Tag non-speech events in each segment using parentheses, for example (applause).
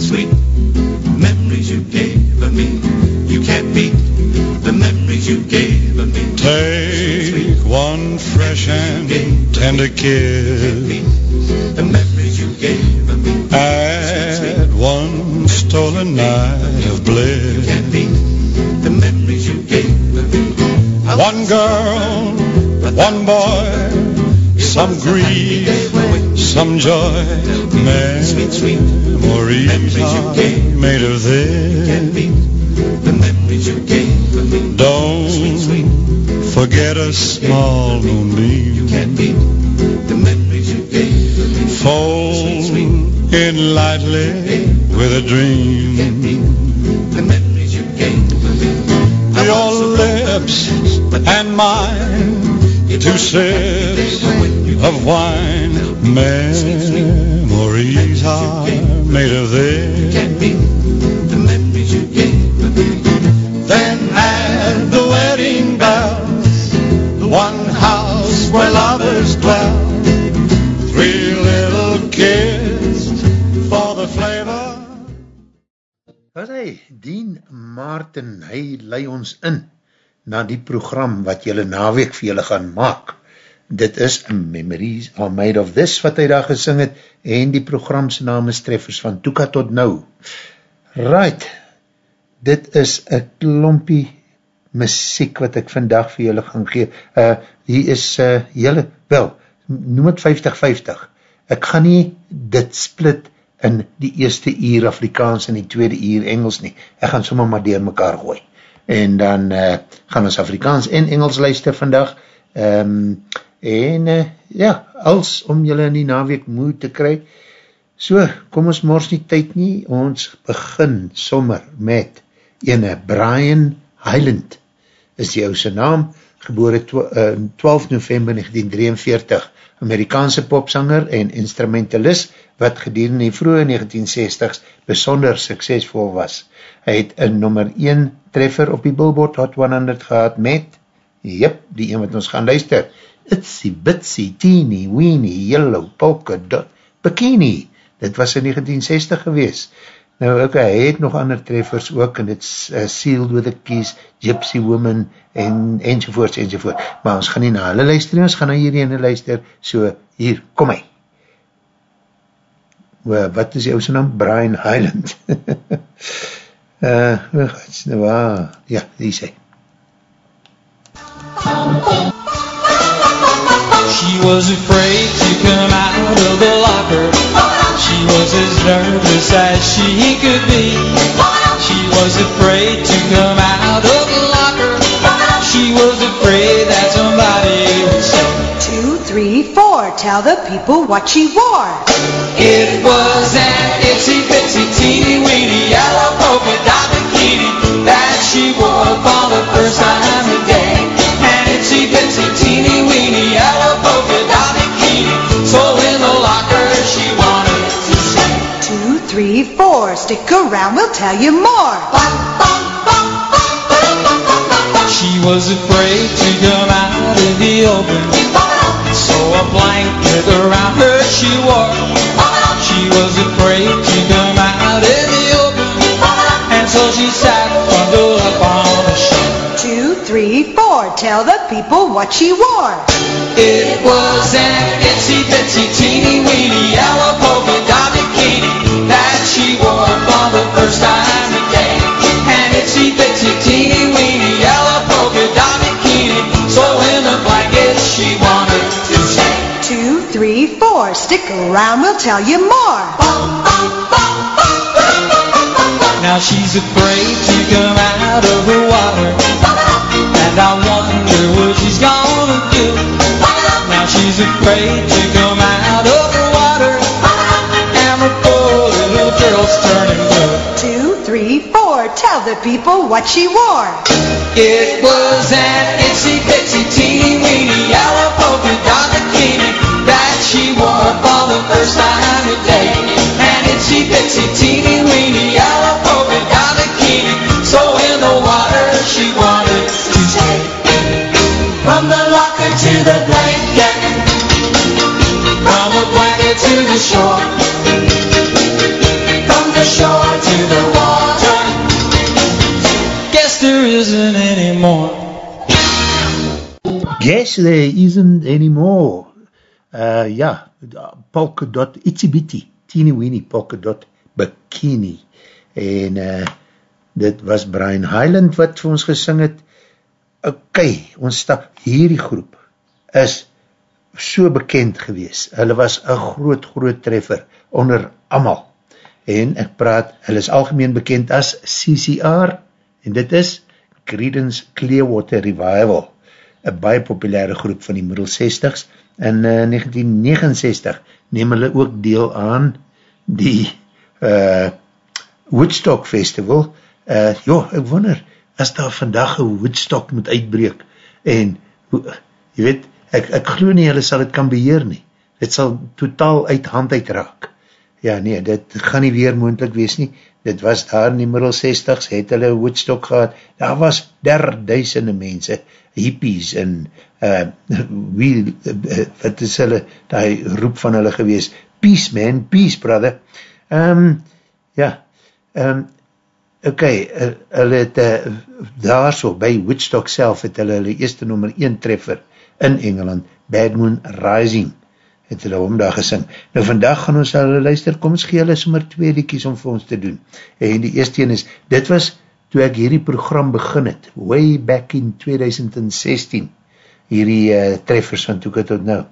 sweet, sweet memories you gave of me. You can't beat the memories you gave of me. Take one fresh and tender kiss. The memories you gave of me. Add one stolen night of bliss. Can't beat the memories you gave of me. One girl, one boy, some grief, some joy. Sweet, sweet Memories are made of can't this. beat the memories you gave me. Don't forget a small moonbeam. Can't beat the memories you gave me. Fold in lightly with a dream. The memories you gave me. Your lips and mine, two sips of wine. Memories are made of this. Can't beat the memories you gave me. Then add the wedding bells, the one house where lovers dwell. Three little kids for the flavor. Wat hy, Dean Martin, hy lei ons in na die program wat jylle naweek vir jylle gaan maak. Dit is Memories Are Made of This wat hy daar gesing het en die programse naam is Treffers van Toeka tot Nou. Right, dit is een klompie muziek wat ek vandag vir jylle gaan gee. Uh, hier is uh, jylle, wel, noem het 50-50. Ek gaan nie dit split in die eerste uur Afrikaans en die tweede uur Engels nie. Ek gaan sommer maar dier mekaar gooi. En dan uh, gaan ons Afrikaans en Engels luister vandag. Um, en uh, ja, als om julle in die naweek moe te kry. So, kom ons mors nie tyd nie. Ons begin sommer met ene Brian Highland is die ouse naam, gebore 12 November 1943, Amerikaanse popsanger en instrumentalist, wat gedurende die vroege 1960s besonder suksesvol was. Hy het een nummer 1 treffer op die Billboard Hot 100 gehad met, jyp, die een wat ons gaan luister, Itsy Bitsy Teeny Weeny Yellow Polka Dot Bikini. Dit was in 1960 gewees. Nou ook, hy het nog ander treffers ook, en het uh, Sealed with a Kiss, Gypsy Woman, en enzovoorts, enzovoort. Maar ons gaan nie na hulle luister, ons gaan na hierdie ene luister, so hier, kom hy. Wat is jou sy naam? Brian Highland. (laughs) uh, nou, ah, ja, die sê. She was afraid to come out of the locker. She was as nervous as she could be. She was afraid to come out of the locker. She was afraid that somebody would say, Two, three, four. Tell the people what she wore. It was an itsy bitsy teeny weeny yellow polka dot bikini that she wore for the first time today. An itsy bitsy teeny weeny yellow polka dot bikini. So in the locker she wanted to say, Two, three, four. Stick around, we'll tell you more. She was afraid to come out in the open. So a blanket around her she wore. She was afraid to come out in the open. And so she sat bundled up Tell the people what she wore. It was an itsy bitsy teeny weeny yellow polka dot bikini that she wore for the first time today. An itsy bitsy teeny weeny yellow polka dot bikini. So in the blanket she wanted to say. Two, three, four. Stick around, we'll tell you more. Now she's afraid to come out of the water. She's afraid to come out of the water. And the poor little girl's turning blue. Two, three, four. Tell the people what she wore. It was an itsy bitsy teeny weeny yellow polka dot bikini that she wore for the first time today. An itsy bitsy teeny weeny yellow polka dot bikini. So in the water she wanted to say, from the locker to the blanket, to the shore, from the shore. to the water. Guess there isn't any more. Guess there isn't anymore. Uh, ja, polka dot itsy bitty, teeny weeny polka dot bikini. En uh, dit was Brian Highland wat vir ons gesing het. Ok, ons stap, hierdie groep is so bekend gewees. Hulle was een groot, groot treffer onder amal. En ek praat, hulle is algemeen bekend as CCR, en dit is Creedence Clearwater Revival, een baie populaire groep van die middel 60s. In uh, 1969 neem hulle ook deel aan die uh, Woodstock Festival. Uh, jo, ek wonder, as daar vandag een Woodstock moet uitbreek, en, jy weet, ek, ek glo nie, hulle sal het kan beheer nie. Het sal totaal uit hand uitraak. Ja, nee, dit gaan nie weer moendlik wees nie. Dit was daar in die middel 60s, het hulle Woodstock gehad. Daar was derduisende mense, hippies en uh, wie, uh, wat is hulle, die roep van hulle gewees, peace man, peace brother. Um, ja, um, ok, uh, hulle het uh, daar so, by Woodstock self, het hulle hulle eerste nummer 1 treffer in Engeland, Bad Moon Rising, het hulle om daar gesing. Nou vandag gaan ons hulle luister, kom ons gee hulle sommer twee liekies om vir ons te doen. En die eerste is, dit was toe ek hierdie program begin het, way back in 2016, hierdie uh, treffers van Toeka tot nou,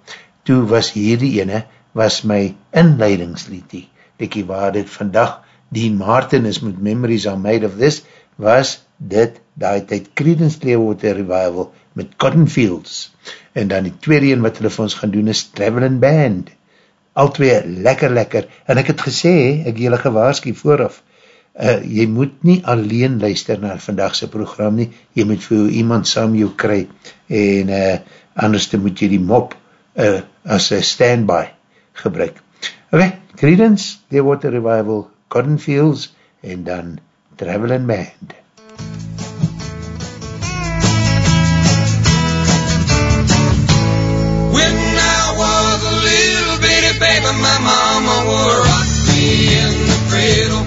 toe was hierdie ene, was my inleidingsliedie, liekie waar dit vandag, die Martin is met Memories are made of this, was dit, die tyd Credence Clearwater Revival, met Cotton Fields. En dan die tweede een wat hulle vir ons gaan doen is Traveling Band. Al twee lekker lekker. En ek het gesê, ek jylle gewaarski vooraf, uh, jy moet nie alleen luister na vandagse program nie, jy moet vir iemand saam jou kry en uh, anders moet jy die mop uh, as a standby gebruik. Ok, Credence, Clearwater Revival, Cotton Fields en dan Traveling Band. My mama would rock me in the cradle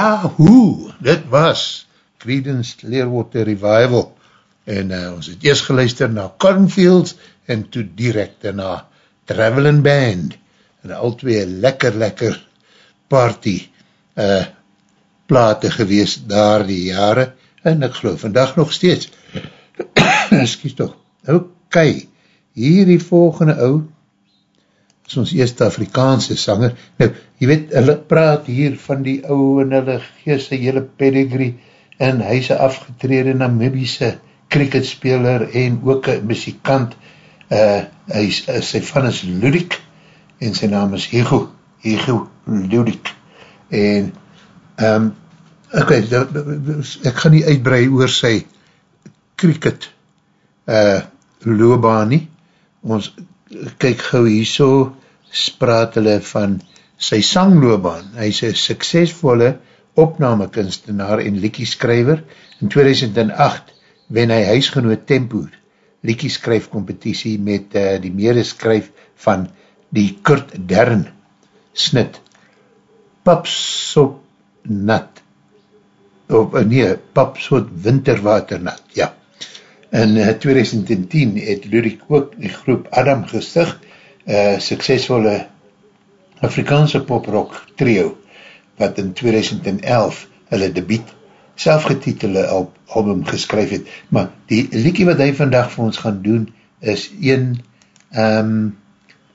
Hoe, dit was Creedence Clearwater Revival. En uh, ons het eerst geluister na Cornfields en toe direct na Traveling Band. En al twee lekker lekker party uh, plate gewees daar die jare. En ek geloof vandag nog steeds. (coughs) Excuse toch. Ok, hier die volgende ou is ons eerste Afrikaanse sanger. Nou, jy weet, hulle praat hier van die ouwe en hulle geest die hele pedigree en hy is afgetrede Namibiese cricketspeler en ook een muzikant. Uh, hy is, uh, sy van is Ludik en sy naam is Ego, Ego Ludik. En um, ok, ek gaan nie uitbrei oor sy cricket uh, loobaan nie. Ons kyk gauw hier so spraat hulle van sy sangloobaan. Hy is een suksesvolle opnamekunstenaar en liekieskryver. In 2008 wen hy huisgenoot Tempo liekieskryf competitie met uh, die medeskryf van die Kurt Dern snit. Papsop nat. Of uh, nee, Papsop winterwaternat, ja. In uh, 2010 het Lurik ook die groep Adam gestig uh, suksesvolle Afrikaanse poprock trio, wat in 2011 hulle debiet selfgetitelde al album geskryf het. Maar die liekie wat hy vandag vir ons gaan doen, is een, um,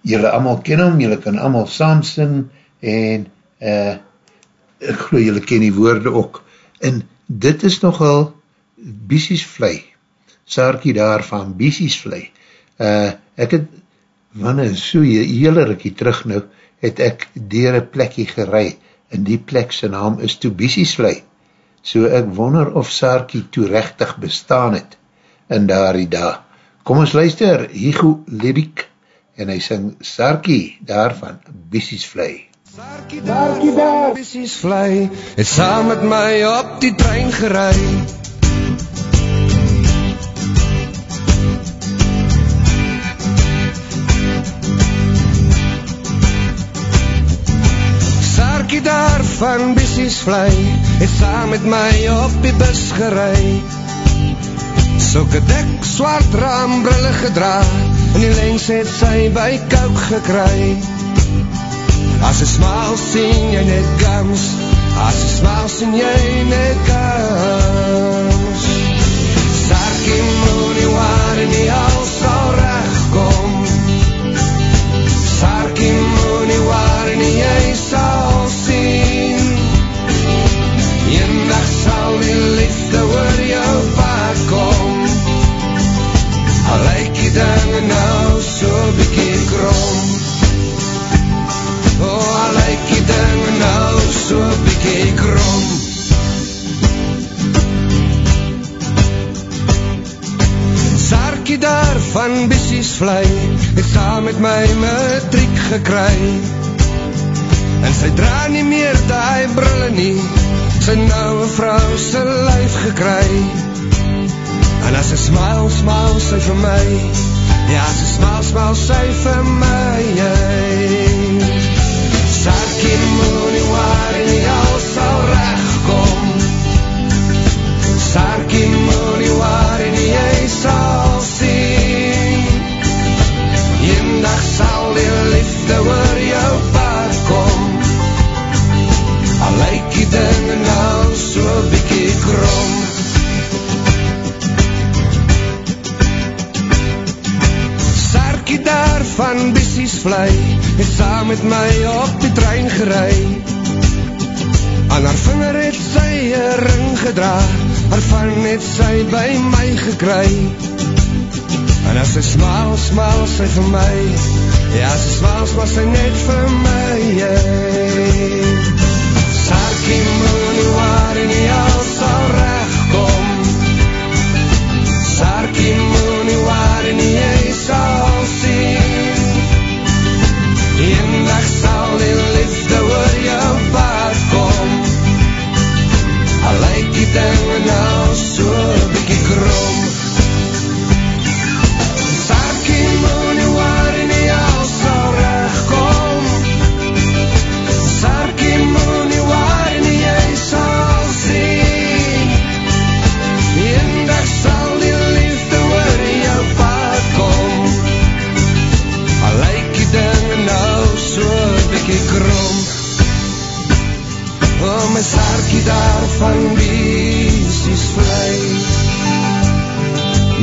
jylle allemaal ken hom, jylle kan allemaal saam sing, en uh, ek geloof jylle ken die woorde ook. En dit is nogal Biesies Vlei, Saarkie daar van Biesies Vlei. Uh, ek het wanneer so jy hele rikkie terug nou, het ek dier een plekkie gerei, en die plek sy naam is Tobiesiesvlei. So ek wonder of Saarkie toerechtig bestaan het, in daar die dag. Kom ons luister, Higo Lyrik, en hy sing Saarkie daarvan, Biesiesvlei. Saarkie daar, daar, Biesiesvlei, het saam met my op die trein gerei. Van Bissies vlei Het saam met my op die bus gerei. Soke dik swart raambrille gedra En die lengs het sy by kouk gekry. As jy smaal sien jy net gams As jy smaal sien jy net gams Sarkie moet nie waar en die al sal recht kom Sarkie moet nie waar en die jy sal liefde oor jou paard kom. Al lyk die dinge nou so bykie krom. Oh, al lyk die dinge nou so bykie krom. Sarkie daar van Bissies vlei Het saam met my matriek gekry. En sy dra nie meer die brille nie sy nou een vrou sy lijf gekry. En as sy smile, smile sy vir my. Ja, sy smile, smile sy vir my Sarkie moet nie waar die al sal recht kom Sarkie moet nie waar die jy sal sien. Eendag sal die liefde oor dinge nou so bykie krom Sarkie daar van Bissies vlei Het saam met my op die trein gerei Aan haar vinger het sy een ring gedra Waarvan het sy by my gekry En as sy smaal, smaal sy vir my Ja, sy smaal, smaal sy net vir my yeah. Sarkie moet nie waar en nie al sal recht kom. Sarkie moet nie waar en nie jy sal sien. Eendag sal die liefde oor jou paard kom Al lyk die dinge nou so bykie krom van besies vlei.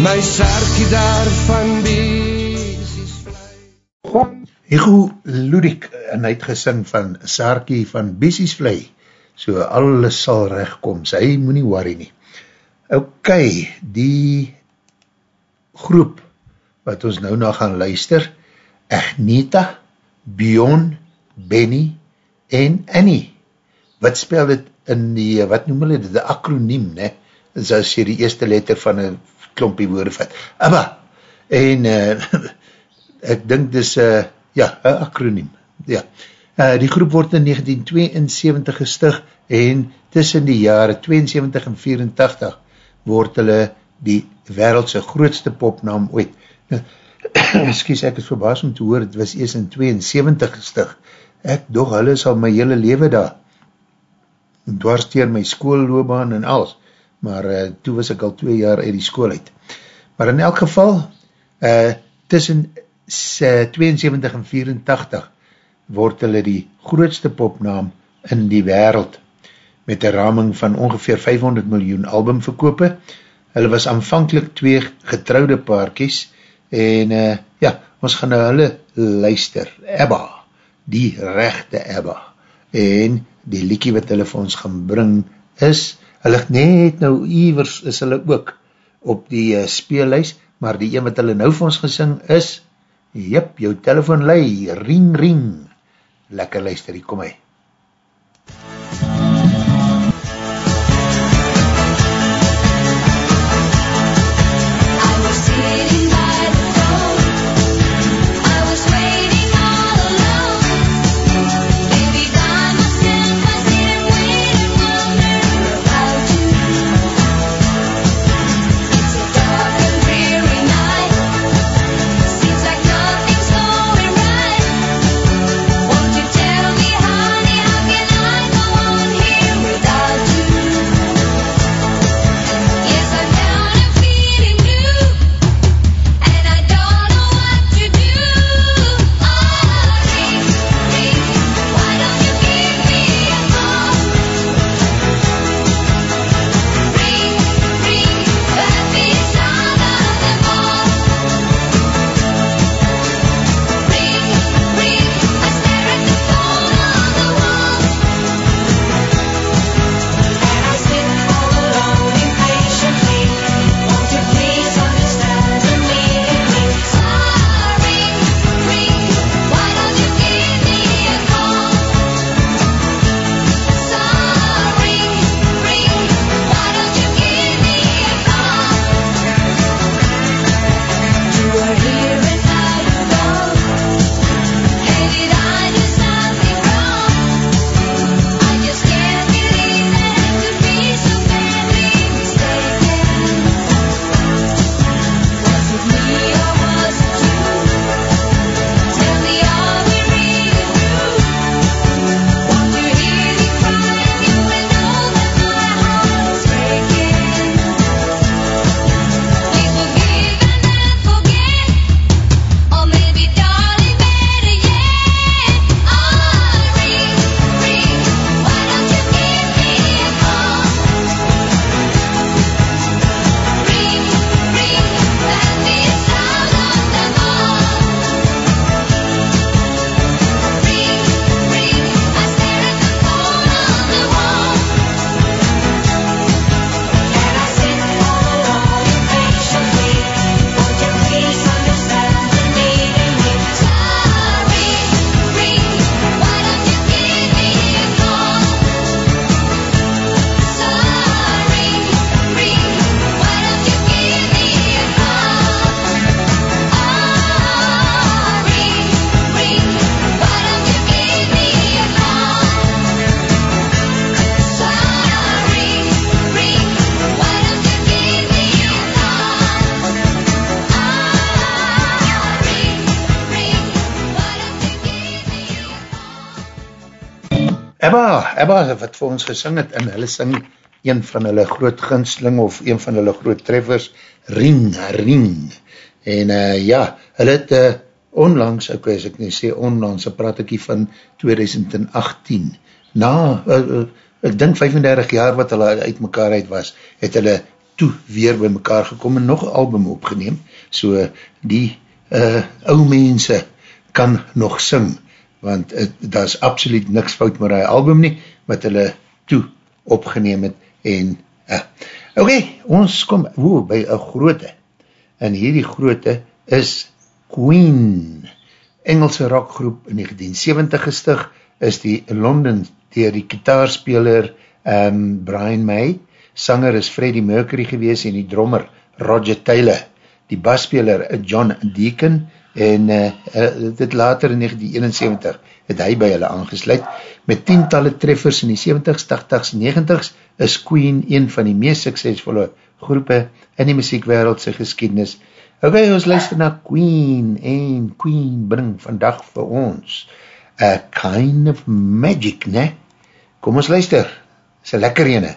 My sarkie daar van besies vlei. Hugo Ludik en hy het gesing van Sarkie van Bessies Vlei. So alles sal rechtkom sy moet nie worry nie. Ok, die groep wat ons nou na gaan luister Agneta, Bion, Benny en Annie. Wat spel dit in die, wat noem hulle dit, die akroniem, ne, is as jy die eerste letter van een klompie woorde vat, Abba, en uh, (laughs) ek dink dis, uh, ja, een akroniem, ja, uh, die groep word in 1972 gestig, en tussen die jare 72 en 84 word hulle die wereldse grootste popnaam ooit, (coughs) excuse, ek is verbaas om te hoor, het was eers in 72 gestig, ek doch, hulle is al my hele leven daar, dwarsteer my skoolloobaan en alles, maar uh, toe was ek al twee jaar uit die school uit. Maar in elk geval, uh, tussen uh, 72 en 84 word hulle die grootste popnaam in die wereld met een raming van ongeveer 500 miljoen albumverkope. Hulle was aanvankelijk twee getrouwde paarkies en uh, ja, ons gaan nou hulle luister, Ebba, die rechte Ebba. En die liekie wat hulle vir ons gaan bring is, hulle net nou ivers is hulle ook op die uh, speellys, maar die een wat hulle nou vir ons gesing is, jyp, jou telefoon lei, ring ring, lekker luister, kom hy. Wat vir ons gesing het en hulle sing een van hulle groot ginsling of een van hulle groot treffers Ring, Ring. En uh, ja, hulle het uh, onlangs, ek weet ek nie sê onlangs, ek praat ek hier van 2018 na, uh, uh, ek dink 35 jaar wat hulle uit mekaar uit was, het hulle toe weer by mekaar gekom en nog album opgeneem, so die uh, ou mense kan nog sing, want daar is absoluut niks fout met die album nie, wat hulle toe opgeneem het, en uh, okay, ons kom woe, by een groote, en hierdie groote is Queen, Engelse rockgroep in 1970 gestig, is die London, dier die kitaarspeler um, Brian May, sanger is Freddie Mercury gewees en die drummer Roger Taylor, die basspeler John Deacon en uh, dit later in 1971 het hy by hulle aangesluit. Met tientalle treffers in die 70s, 80s, 90s is Queen een van die meest suksesvolle groepe in die muziekwereldse geschiedenis. Ok, ons luister na Queen en Queen bring vandag vir ons a kind of magic, ne? Kom ons luister, is een lekker ene.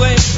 away.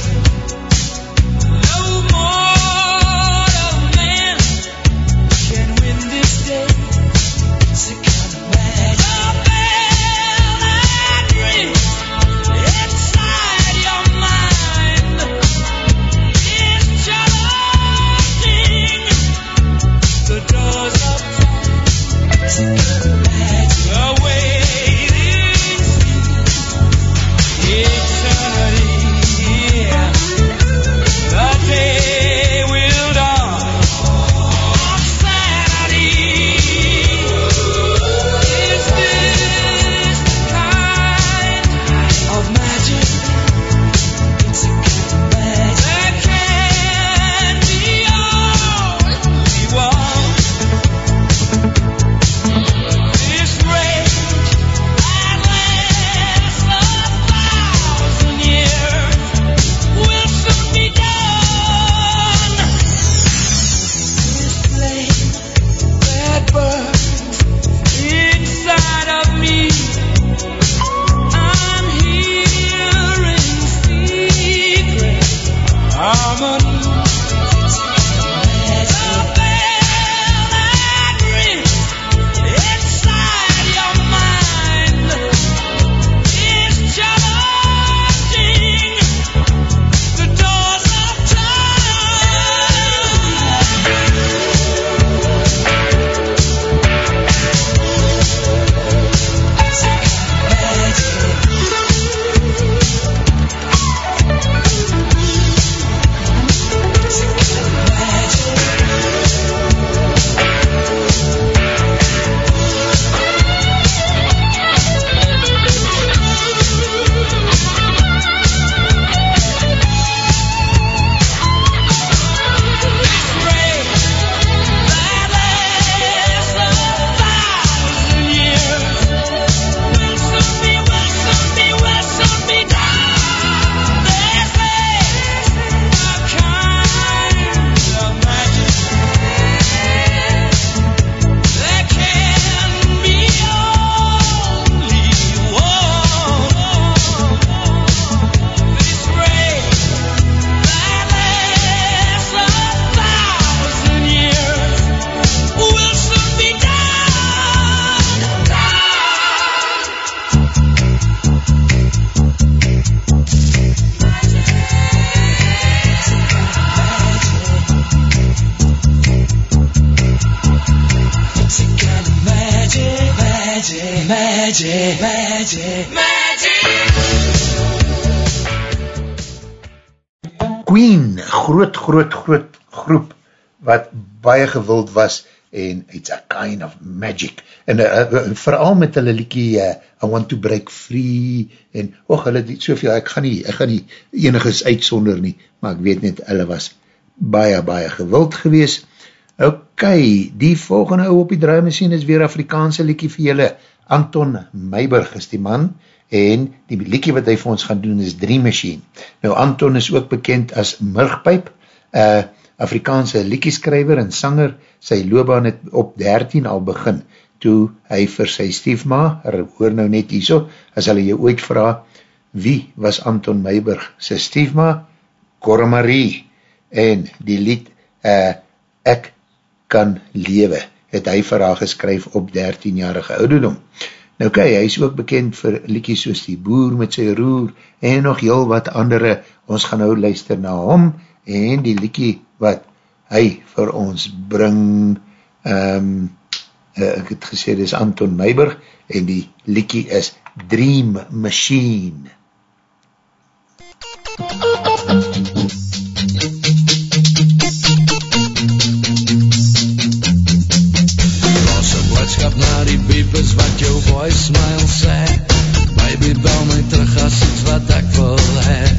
Magic, magic, magic, magic. Queen, groot, groot, groot groep, wat baie gewild was, en it's a kind of magic, en uh, uh, vooral met hulle liekie, uh, I want to break free, en, och, hulle het soveel, ek gaan nie, ek gaan nie eniges uitsonder nie, maar ek weet net, hulle was baie, baie gewild gewees. Ok, die volgende ou op die draaimachine is weer Afrikaanse liekie vir julle, Anton Meiberg is die man, en die liekie wat hy vir ons gaan doen is Dream Machine. Nou Anton is ook bekend as Murgpijp, uh, Afrikaanse liekieskrijver en sanger, sy loopbaan het op 13 al begin, toe hy vir sy stiefma, hoor nou net hierso, as hulle jou ooit vraag, wie was Anton Meiberg sy stiefma? Cora Marie, en die lied uh, Ek kan lewe, het hy vir haar geskryf op 13-jarige ouderdom. Nou kijk, hy is ook bekend vir liedjes soos die boer met sy roer en nog heel wat andere. Ons gaan nou luister na hom en die liedje wat hy vir ons bring. Um, uh, ek het gesê, dit is Anton Meiberg en die liedje is Dream Machine. boodskap na die beepers wat jou voicemail sê. Baby bel my terug as iets wat ek wil hee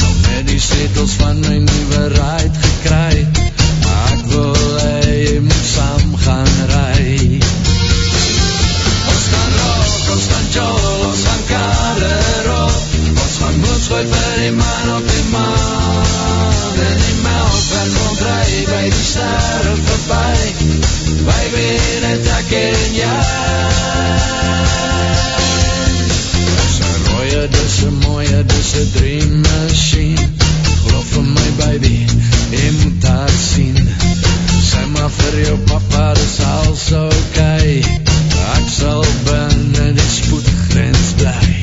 Nog net die setels van my nieuwe ride gekry. Maar ek wil hee, jy moet saam gaan rai Ons gaan rock, ons gaan jol, ons gaan kade rock Ons gaan moed gooi vir die man op die maan. En die melkweg rondrij by die sterre voorbij Baby, net ek en jy Dis een rooie, dis een mooie, dis een dream machine Geloof vir my baby, jy moet haar sien Sê maar vir jou papa, dis alles okay Ek sal binnen die spoedgrens bly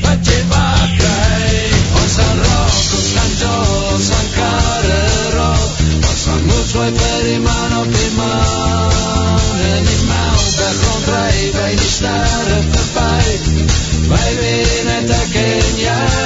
gooi vir die man op die maan. En die melkweg rondrij by die sterre voorbij Baby, net ek en jy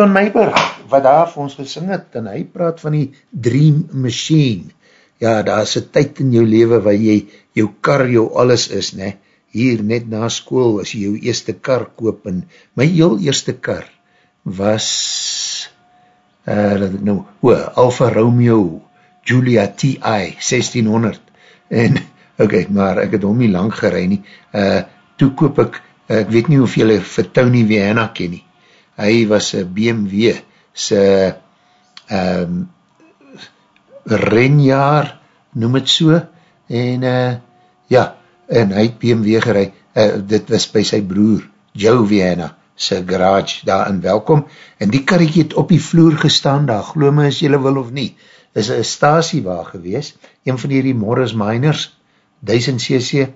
Anton Meiberg, wat daar vir ons gesing het, en hy praat van die Dream Machine. Ja, daar is een tyd in jou leven waar jy, jou kar jou alles is, ne? Hier net na school, as jy jou eerste kar koop, en my heel eerste kar was, uh, dat ek nou, o, Alfa Romeo Julia TI 1600, en, ok, maar ek het hom nie lang gerei nie, uh, toe koop ek, uh, ek weet nie of jylle vir Tony Vienna ken nie, hy was BMW sy um, renjaar, noem het so, en uh, ja, en hy het BMW gerei, uh, dit was by sy broer, Joe Vienna, sy garage daar in welkom, en die karretje het op die vloer gestaan, daar geloof my as jylle wil of nie, is een stasiewaar gewees, een van die Morris Miners, 1000cc,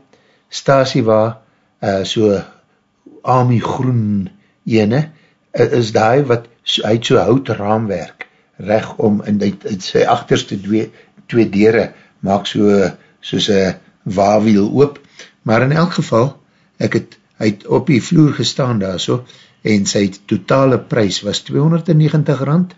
stasiewaar, uh, so army groen ene, is die wat, so, hy het so hout raamwerk, reg om, en die, het sy achterste twee, twee dere, maak so, soos een waawiel oop, maar in elk geval, ek het, hy het op die vloer gestaan daar so, en sy totale prijs was 290 rand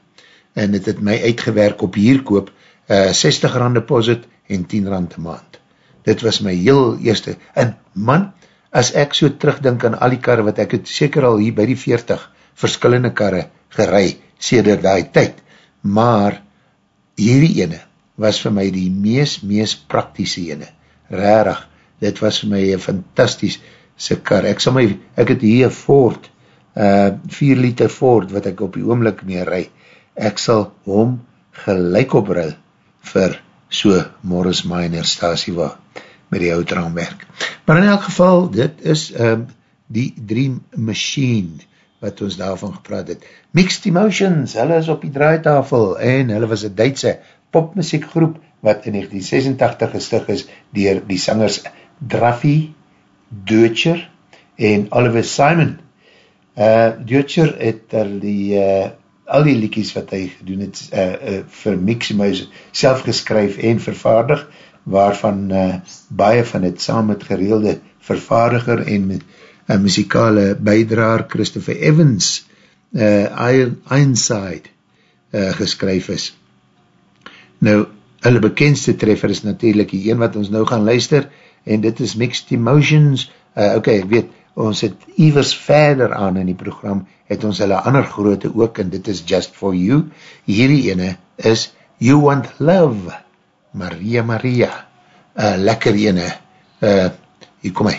en het het my uitgewerk op hierkoop uh, 60 rand deposit en 10 rand maand. Dit was my heel eerste, en man, as ek so terugdink aan al die karre, wat ek het seker al hier by die 40 verskillende karre gerei, sêder die tyd, maar hierdie ene was vir my die mees, mees praktische ene, rarig, dit was vir my een fantastische kar, ek sal my, ek het hier Ford, uh, 4 liter Ford, wat ek op die oomlik mee rij, ek sal hom gelijk opruil vir so Morris Minor stasie waar, met die oud raamwerk. Maar in elk geval, dit is um, die Dream Machine, wat ons daarvan gepraat het. Mixed Emotions, hulle is op die draaitafel, en hulle was een Duitse popmuziekgroep, wat in 1986 gestig is, dier die sangers Draffy, Deutscher, en Oliver Simon. Uh, Deutscher het al die, uh, al die liekies wat hy gedoen het, uh, uh, vir Mixed Emotions, self geskryf en vervaardig, waarvan uh, baie van het saam met gereelde vervaardiger en met uh, muzikale bijdraar Christopher Evans uh, Ironside uh, geskryf is. Nou, hulle bekendste treffer is natuurlijk die een wat ons nou gaan luister en dit is Mixed Emotions. Uh, ok, ek weet, ons het ivers verder aan in die program, het ons hulle ander groote ook en dit is Just For You. Hierdie ene is You Want Love. Maria Maria, uh, lekker ene, uh, hier kom hy.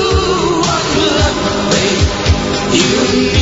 you.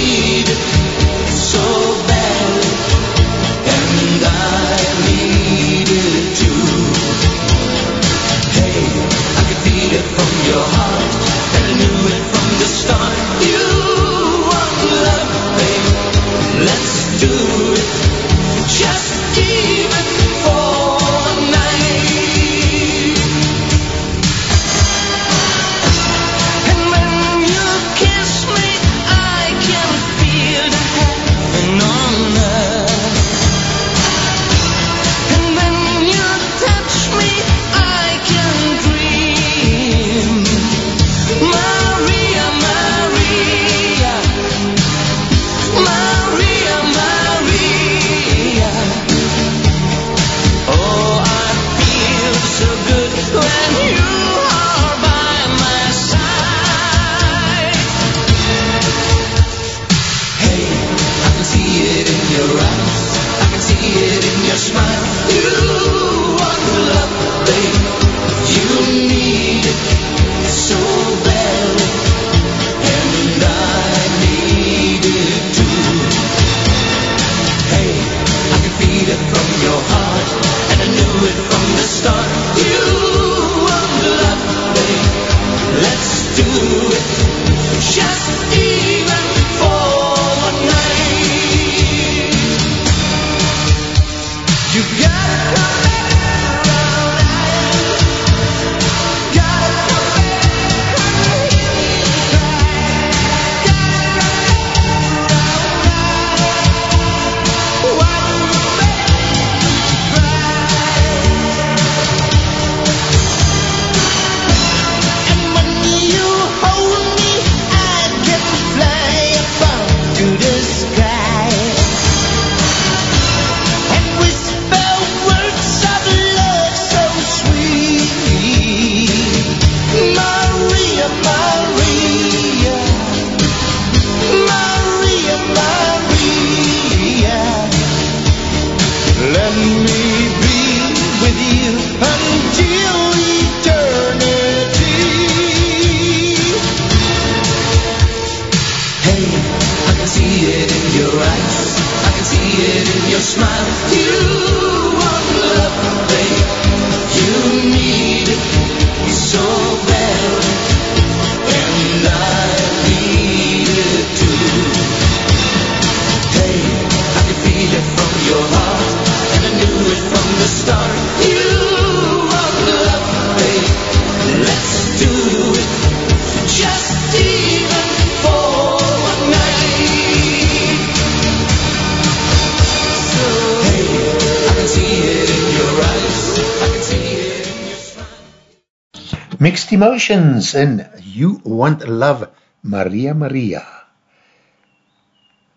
Emotions en You Want Love, Maria Maria.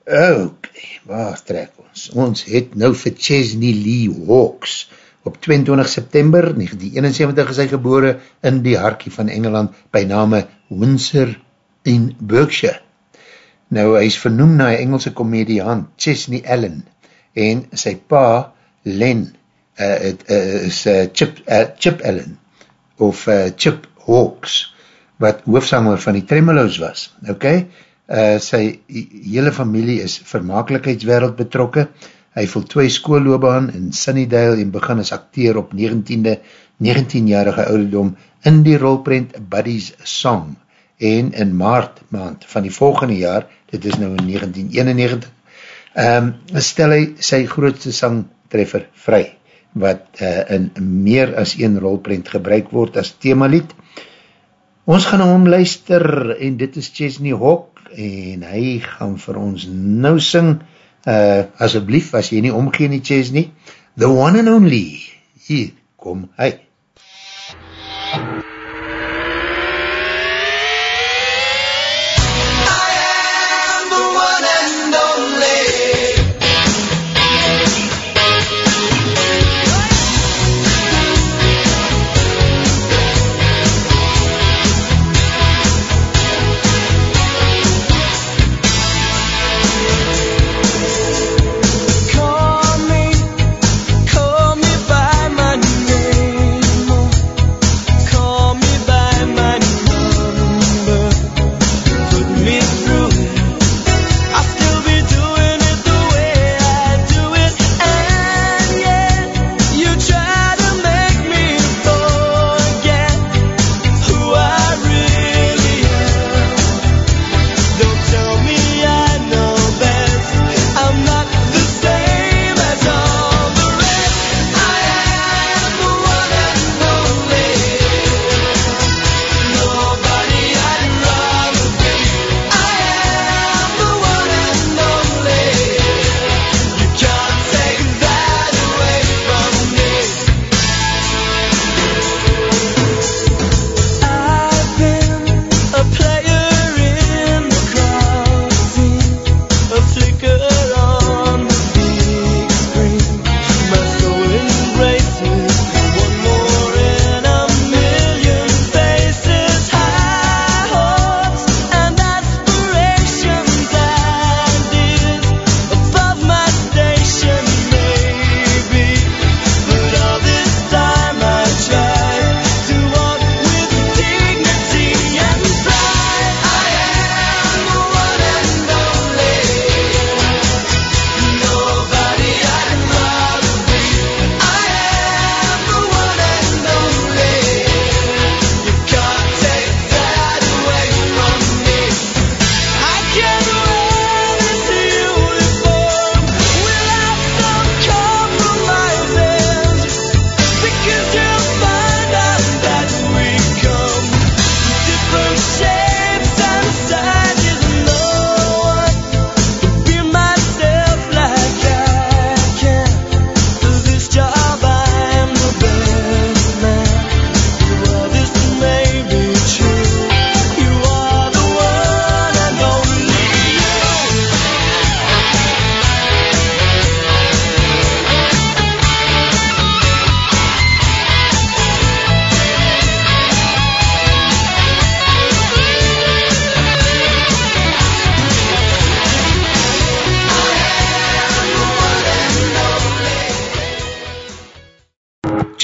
Ok, waar trek ons? Ons het nou vir Chesney Lee Hawks. Op 22 September 1971 is hy gebore in die harkie van Engeland by name Windsor in Berkshire. Nou, hy is vernoem na een Engelse komediaan, Chesney Allen, en sy pa, Len, uh, het, uh, is uh, Chip, uh, Chip Allen, of uh, Chip Hawks, wat hoofsanger van die Tremolos was. Ok, uh, sy hele familie is vermakelijkheidswereld betrokke. Hy voel twee skoolloobaan in Sunnydale en begin as acteer op 19e, 19-jarige ouderdom in die rolprent Buddy's Song. En in maart maand van die volgende jaar, dit is nou in 1991, um, stel hy sy grootste sangtreffer vry wat uh, in meer as een rolprent gebruik word as themalied. Ons gaan hom luister en dit is Chesney Hawk en hy gaan vir ons nou sing, uh, asjeblief, as jy nie omgeen nie Chesney, The One and Only, hier kom hy.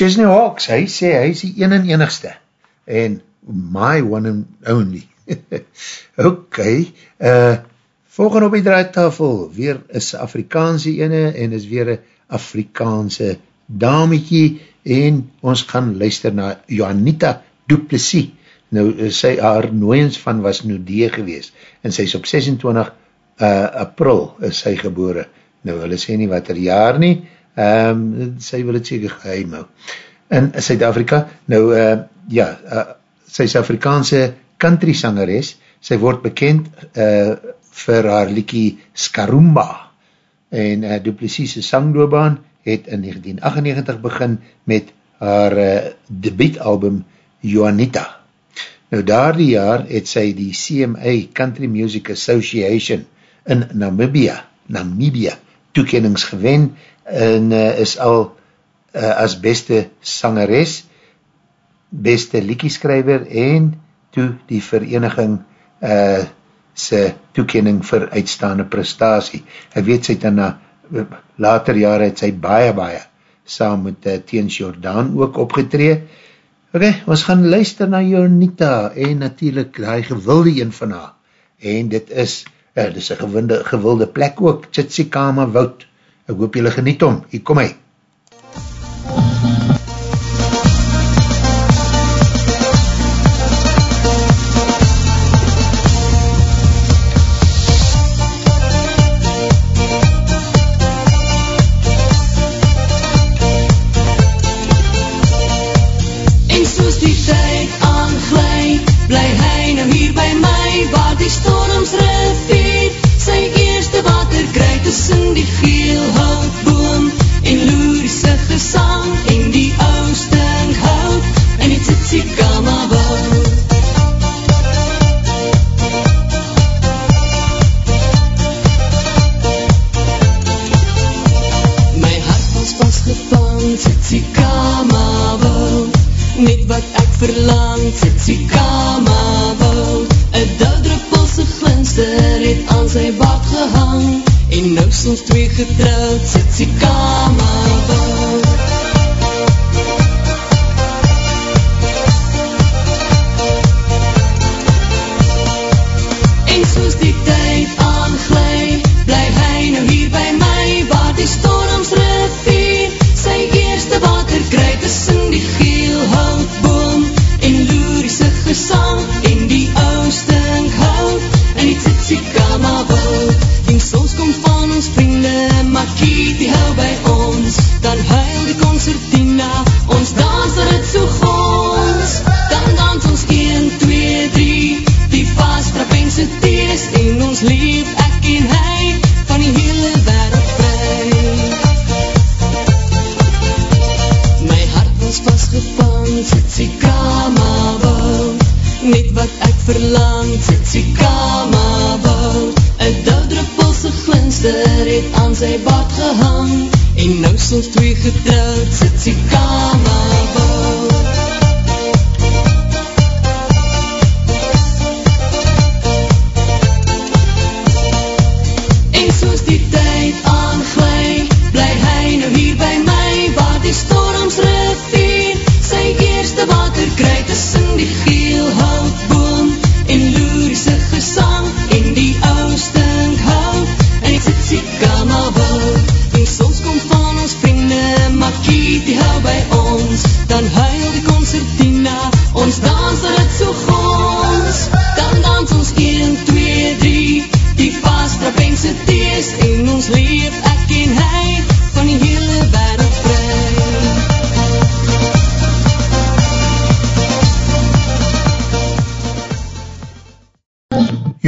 Chesney Hawks, hy sê, hy is die een en enigste, en my one and only. (laughs) ok, uh, volgende op die draaitafel, weer is Afrikaanse ene, en is weer een Afrikaanse damiekie, en ons gaan luister na Joanita Duplessis. Nou, sy, haar nooiens van was die gewees, en sy is op 26 uh, april is sy gebore. Nou, hulle sê nie wat er jaar nie, um, sy wil het seker geheim hou. In Suid-Afrika, nou, uh, ja, uh, sy is Afrikaanse country sangeres, sy word bekend uh, vir haar liekie Skarumba, en uh, Duplessis'e sangloobaan het in 1998 begin met haar uh, debietalbum Juanita. Nou daar die jaar het sy die CMA Country Music Association in Namibia, Namibia toekennings gewen en uh, is al uh, as beste sangeres, beste liekieskrijver en toe die vereniging uh, sy toekenning vir uitstaande prestatie. Ek weet sy dan na later jare het sy baie baie saam met uh, Teens Jordaan ook opgetree. Ok, ons gaan luister na Jonita en natuurlijk die gewilde een van haar. En dit is, uh, dit is een gewilde, plek ook, Tsitsikama Woud. Ek hoop julle geniet om, hier kom hy.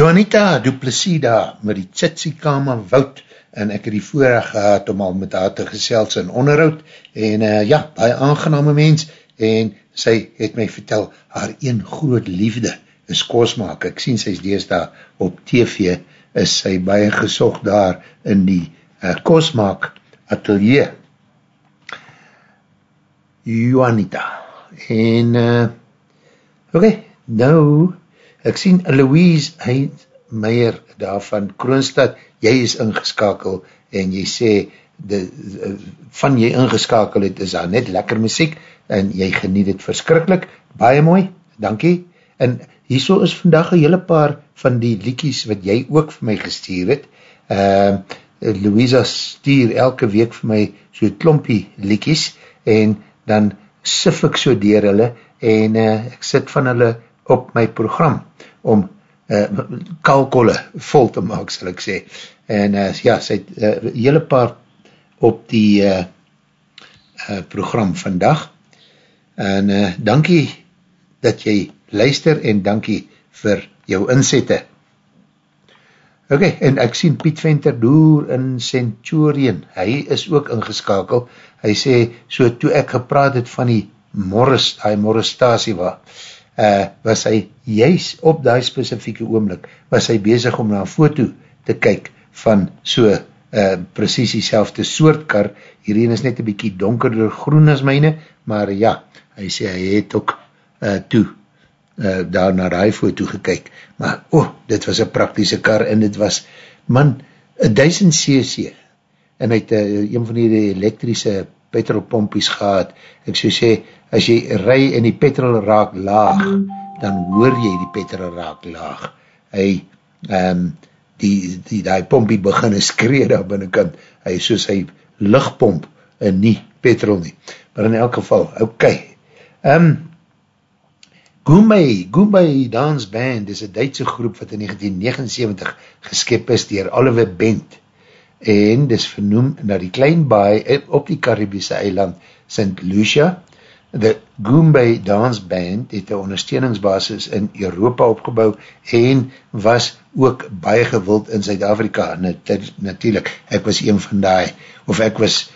Juanita Duplessida met die Tsitsikama Wout en ek het die voorrecht gehad om al met haar te gesels in onderhoud en uh, ja, baie aangename mens en sy het my vertel haar een groot liefde is kosmaak. Ek sien sy is dees daar op TV is sy baie gesocht daar in die uh, kosmaak atelier. Juanita en uh, oké, okay, nou Ek sien Louise Meijer daar van Kroonstad, jy is ingeskakel en jy sê, de, de, van jy ingeskakel het, is daar net lekker muziek en jy geniet het verskrikkelijk, baie mooi, dankie. En hierso is vandag een hele paar van die liekies wat jy ook vir my gestuur het. Uh, Louisa stuur elke week vir my so klompie liekies en dan sif ek so dier hulle en uh, ek sit van hulle op my program om uh, kalkolle vol te maak, sal ek sê. En uh, ja, sy het uh, hele paar op die uh, uh, program vandag. En uh, dankie dat jy luister en dankie vir jou inzette. Ok, en ek sien Piet Venter door in Centurion. Hy is ook ingeskakel. Hy sê, so toe ek gepraat het van die Morris, die Morris stasie waar, uh, was hy juist op die specifieke oomlik, was hy bezig om na een foto te kyk van so uh, precies die selfde soort kar, hierin is net een bykie donkerder groen as myne, maar ja, hy sê hy het ook uh, toe uh, daar na die foto gekyk, maar oh, dit was een praktische kar en dit was, man, 1000 cc en hy het uh, een van die elektrische petrolpompies gehad, ek so sê, as jy rij en die petrol raak laag, dan hoor jy die petrol raak laag. Hy, um, die, die, die pompie begin skree daar binnenkant, hy soos hy lichtpomp en nie petrol nie. Maar in elk geval, ok. Um, Goombay, Goombay Dance Band is een Duitse groep wat in 1979 geskip is dier Oliver Bent en dis vernoem na die klein baai op die Caribiese eiland St. Lucia. The Goombay Dance Band het een ondersteuningsbasis in Europa opgebouw en was ook baie gewild in Zuid-Afrika. Natuurlijk, ek was een van die, of ek was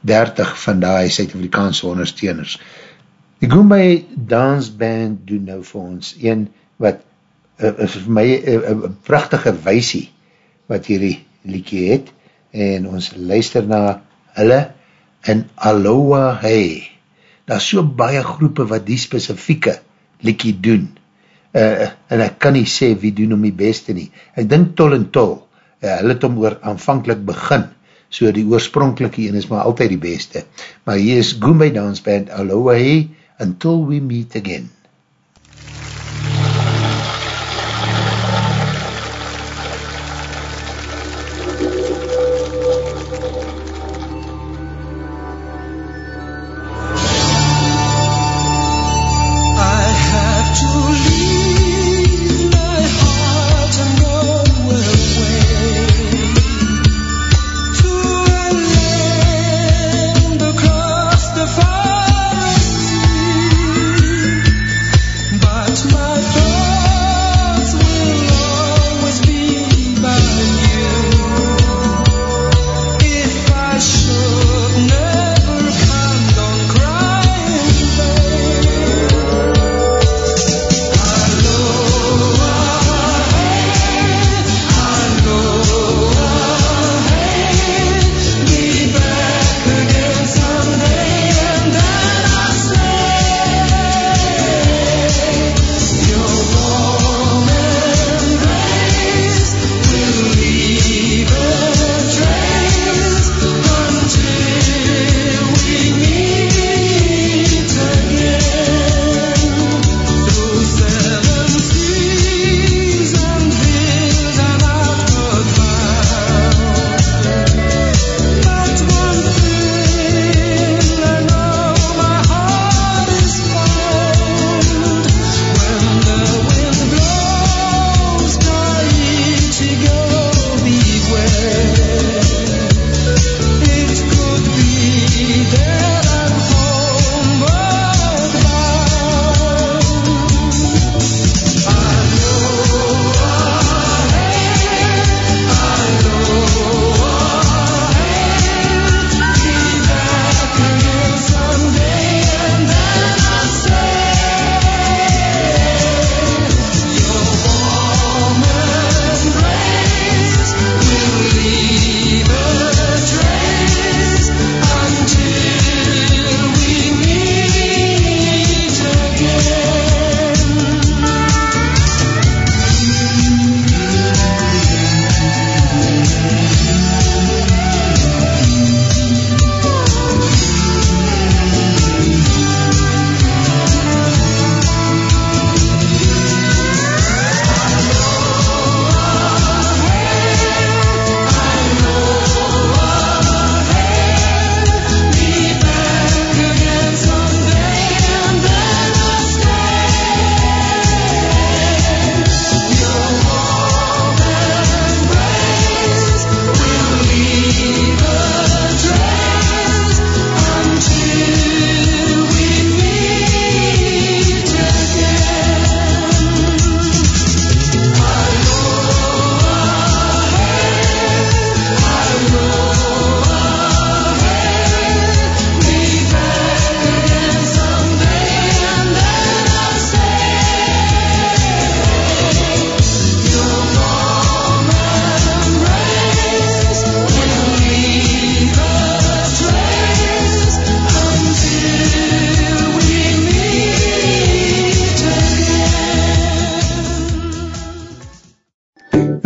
30 eh, van die Zuid-Afrikaanse ondersteuners. Die Goombay Dance Band doen nou vir ons een wat uh, vir my een uh, uh, prachtige weisie wat hierdie liekie het en ons luister na hulle in Aloha Hey. Daar is so baie groepe wat die specifieke liekie doen. Uh, en ek kan nie sê wie doen om die beste nie. Ek dink tol en tol, uh, hulle het om oor aanvankelijk begin, so die oorspronkelike een is maar altyd die beste. Maar hier is Goombay Dance Band Aloha Hey, Until We Meet Again.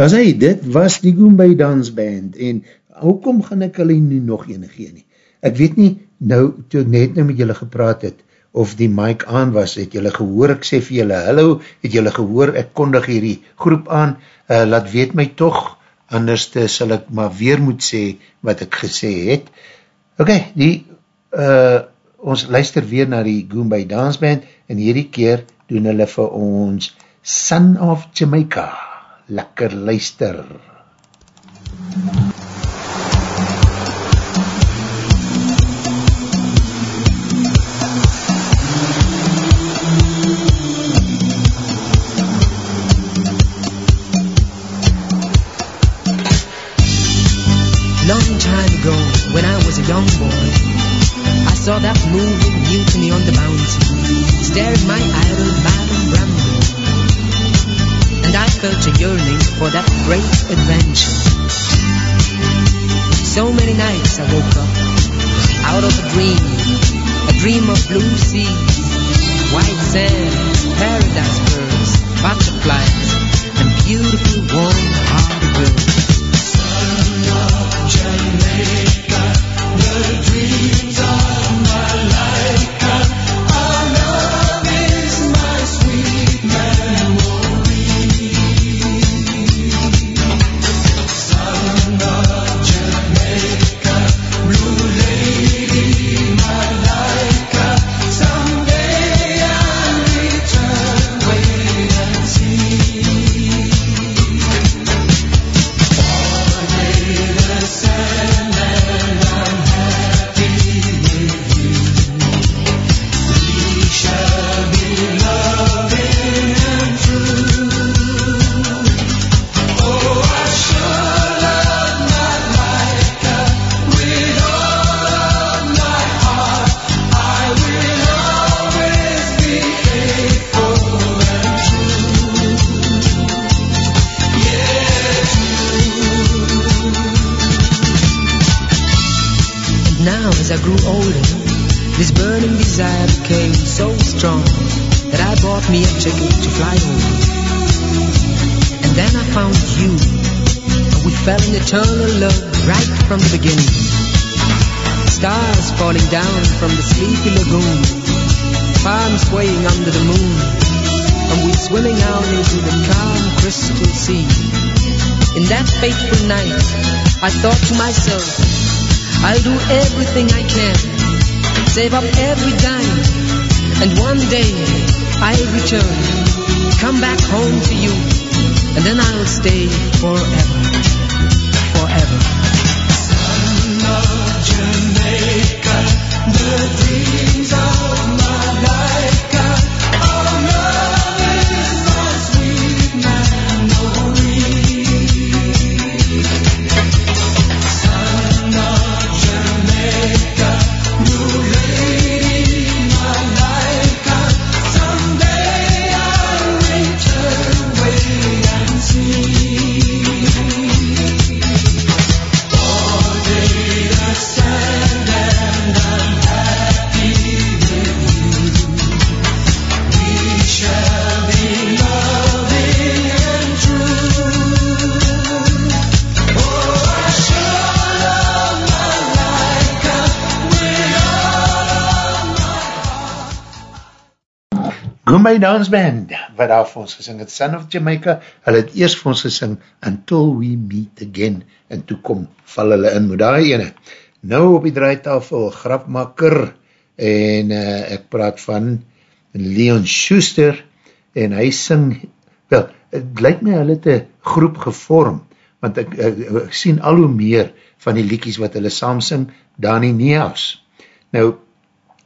As hy, dit was die Goombay Dance Band en hoekom gaan ek hulle nu nog enig gee nie? Ek weet nie, nou, toe net nou met julle gepraat het, of die mic aan was, het julle gehoor, ek sê vir julle, hallo, het julle gehoor, ek kondig hierdie groep aan, uh, laat weet my toch, anders te sal ek maar weer moet sê, wat ek gesê het. Ok, die, uh, ons luister weer na die Goombay Dance Band, en hierdie keer doen hulle vir ons Son of Jamaica. Lekker luister. Long time ago, when I was a young boy, I saw that moving mutiny on the mountain, staring my idol Brando. And I felt a yearning for that great adventure. So many nights I woke up, out of a dream, a dream of blue seas, white sands, paradise birds, butterflies, and beautiful warm-hearted girls. Lagoon, swaying under the moon, and we swimming out into the calm crystal sea. In that fateful night, I thought to myself, I'll do everything I can, save up every dime, and one day I'll return, come back home to you, and then I'll stay forever, forever. Goombay Dance Band, wat daar vir ons gesing het, Son of Jamaica, hulle het eerst vir ons gesing, Until We Meet Again, en toe kom, val hulle in, moet daar ene. Nou op die draaitafel, grapmakker, en uh, ek praat van Leon Schuster, en hy sing, wel, het lyk my hulle het een groep gevorm, want ek, ek, ek sien al hoe meer van die liekies wat hulle saam sing, Dani Neas. Nou,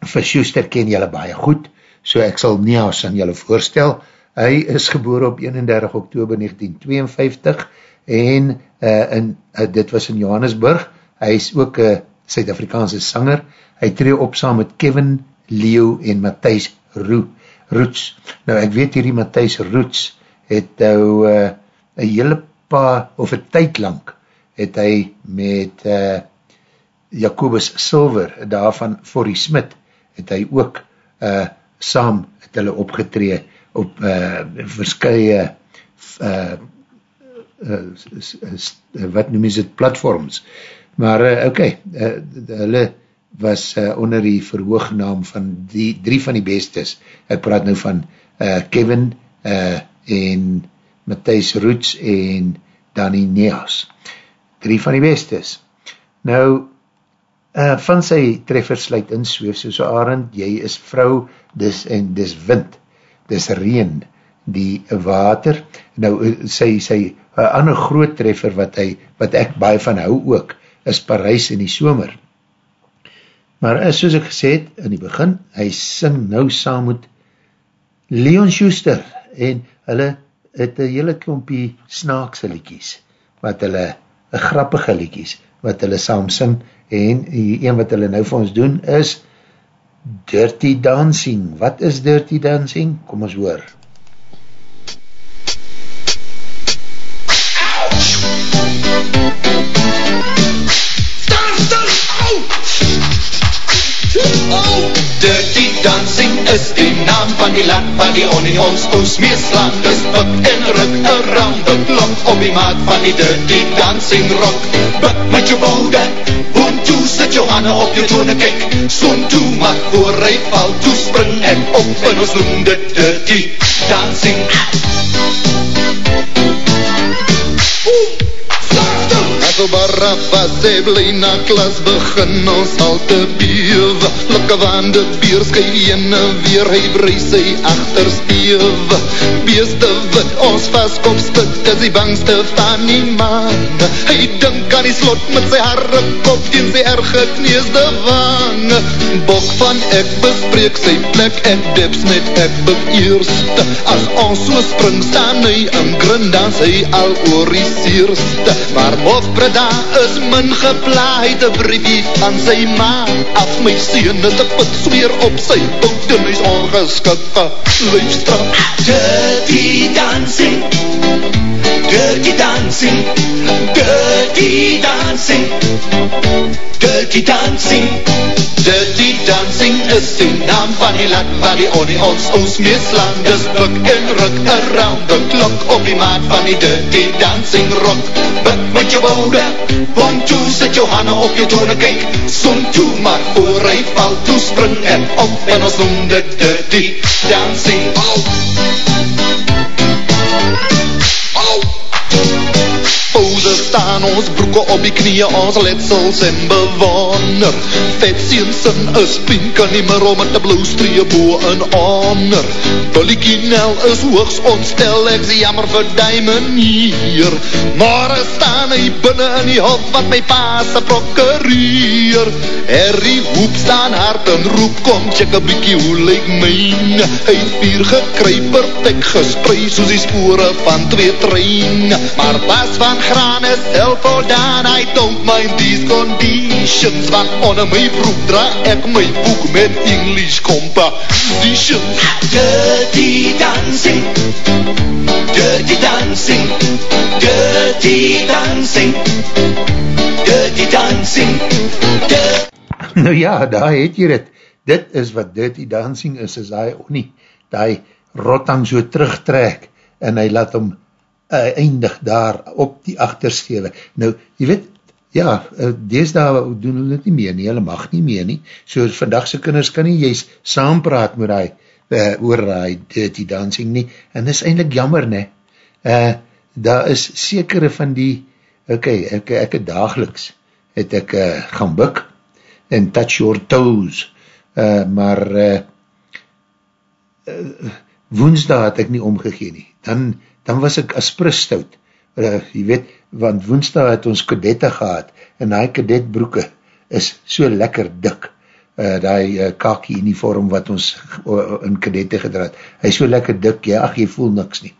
vir Schuster ken julle baie goed, so ek sal Neas aan julle voorstel. Hy is geboor op 31 oktober 1952 en uh, in, uh, dit was in Johannesburg. Hy is ook een Suid-Afrikaanse sanger. Hy tree op saam met Kevin Leo en Matthijs Ro Roots. Nou ek weet hierdie Matthijs Roots het nou uh, een hele paar, of een tyd lang, het hy met uh, Jacobus Silver, daarvan Forrie Smit, het hy ook uh, saam het hulle opgetree op uh, verskye uh, uh, s, s, wat noem is het, platforms. Maar uh, okay, uh, hulle was uh, onder die verhoognaam van die drie van die bestes. Ek praat nou van uh, Kevin uh, en Matthijs Roots en Danny Neas. Drie van die bestes. Nou, uh, van sy treffer sluit in, zweef soos Arend, jy is vrou, dis en dis wind, dis reen, die water, nou uh, sy, sy, uh, ander groot treffer wat hy, wat ek baie van hou ook, is Parijs in die somer. Maar uh, soos ek gesê het, in die begin, hy sing nou saam met Leon Schuster, en hulle het een hele klompie snaakse liekies, wat hulle, grappige liekies, wat hulle saam sing, en die een wat hulle nou vir ons doen is Dirty Dancing. Wat is Dirty Dancing? Kom ons hoor. Dirty Dancing is die naam van die land waar die onions oes meeslaan. Dus buk en ruk around the clock op die maat van die Dirty Dancing rock. Buk met jou boude, boom toe, sit jou handen op jou tone, kyk. Zoom toe, maar voor hy val toe, spring en op en ons noem dit Dirty Dancing. Oeh! So baraffa sê bly na klas begin ons al te bewe Likke van de bier skui en weer hy brei sy achterstewe Beeste wit ons vaskop spit is die bangste van die man Hy dink aan die slot met sy harre kop teen sy erge kneesde wang Bok van ek bespreek sy plek ek dips met ek buk eerste As ons so spring staan hy in grind dan sy al oor die seerste Maar of pret daar is min geplaai te briefie van sy ma. Af my sien het ek put sweer op sy en hy is ongeskikke leefstrap Dirty dancing Dirty dancing Dirty dancing Dirty dancing. Dirty dancing is die naam van die land waar die onions ons meeslaan Dus buk en ruk around the clock op die maat van die dirty dancing rock. Buk met jou boude, one two, sit jou handen op jou tone, kyk Som toe, maar voor hy val. Toe, spring en op en ons noem dit dirty dancing. Oh! Oh! Pose staan ons broeke op die knie, ons letsels en bewoner. Vetsiensen is pink en nie meer om met die blauw stree boe en onder. Billy Kinel is hoogs ontstel, ek sê jammer vir die manier. Maar staan hy binnen in die hof wat my paas a prokureer. Harry hoep staan hard en roep, kom check a bykie hoe lyk myn. Hy het vier gekry per tek gesprei soos die spore van twee trein. Maar pas van graan is heel voldaan I don't mind these conditions. Want onder my broek dra ek my boek met English compositions Dirty dancing. Dirty dancing. Dirty dancing. Dirty dancing. Dirty (laughs) Nou ja, daar het jy dit. Dit is wat dirty dancing is, is hy ook nie. Die rotang so terugtrek en hy laat hom uh, eindig daar op die achterstewe. Nou, jy weet, ja, uh, dees daar doen hulle dit nie meer nie, hulle mag nie meer nie. So vandagse kinders kan nie juist saampraat met hy, uh, oor hy dirty dancing nie. En dis eindelijk jammer, ne. Uh, daar is sekere van die, ok, ek, ek het dageliks, het ek uh, gaan buk, en touch your toes, uh, maar uh, uh, woensdag het ek nie omgegeen nie. Dan, dan was ek asprisstout. Uh, jy weet, want woensdag het ons kadette gehad, en die kadetbroeke is so lekker dik, uh, die uh, kaki uniform wat ons uh, in kadette gedraad. Hy is so lekker dik, ja, ach, jy voel niks nie.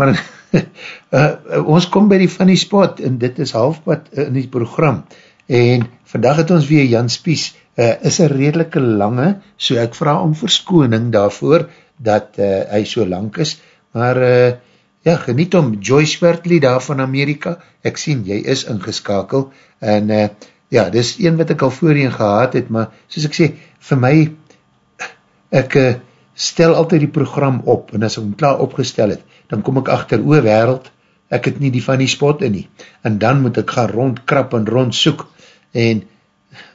Maar uh, (laughs) ons kom by die funny spot, en dit is halfpad in die program, en vandag het ons weer Jan Spies, uh, is een redelike lange, so ek vraag om verskoning daarvoor, dat uh, hy so lang is, maar uh, ja, geniet om Joyce Wertley daar van Amerika, ek sien, jy is ingeskakel, en uh, ja, dis een wat ek al voorheen gehad het, maar soos ek sê, vir my, ek uh, stel altyd die program op, en as ek hom klaar opgestel het, dan kom ek achter, oe wereld, ek het nie die van die spot in nie, en dan moet ek gaan rondkrap en rond soek, en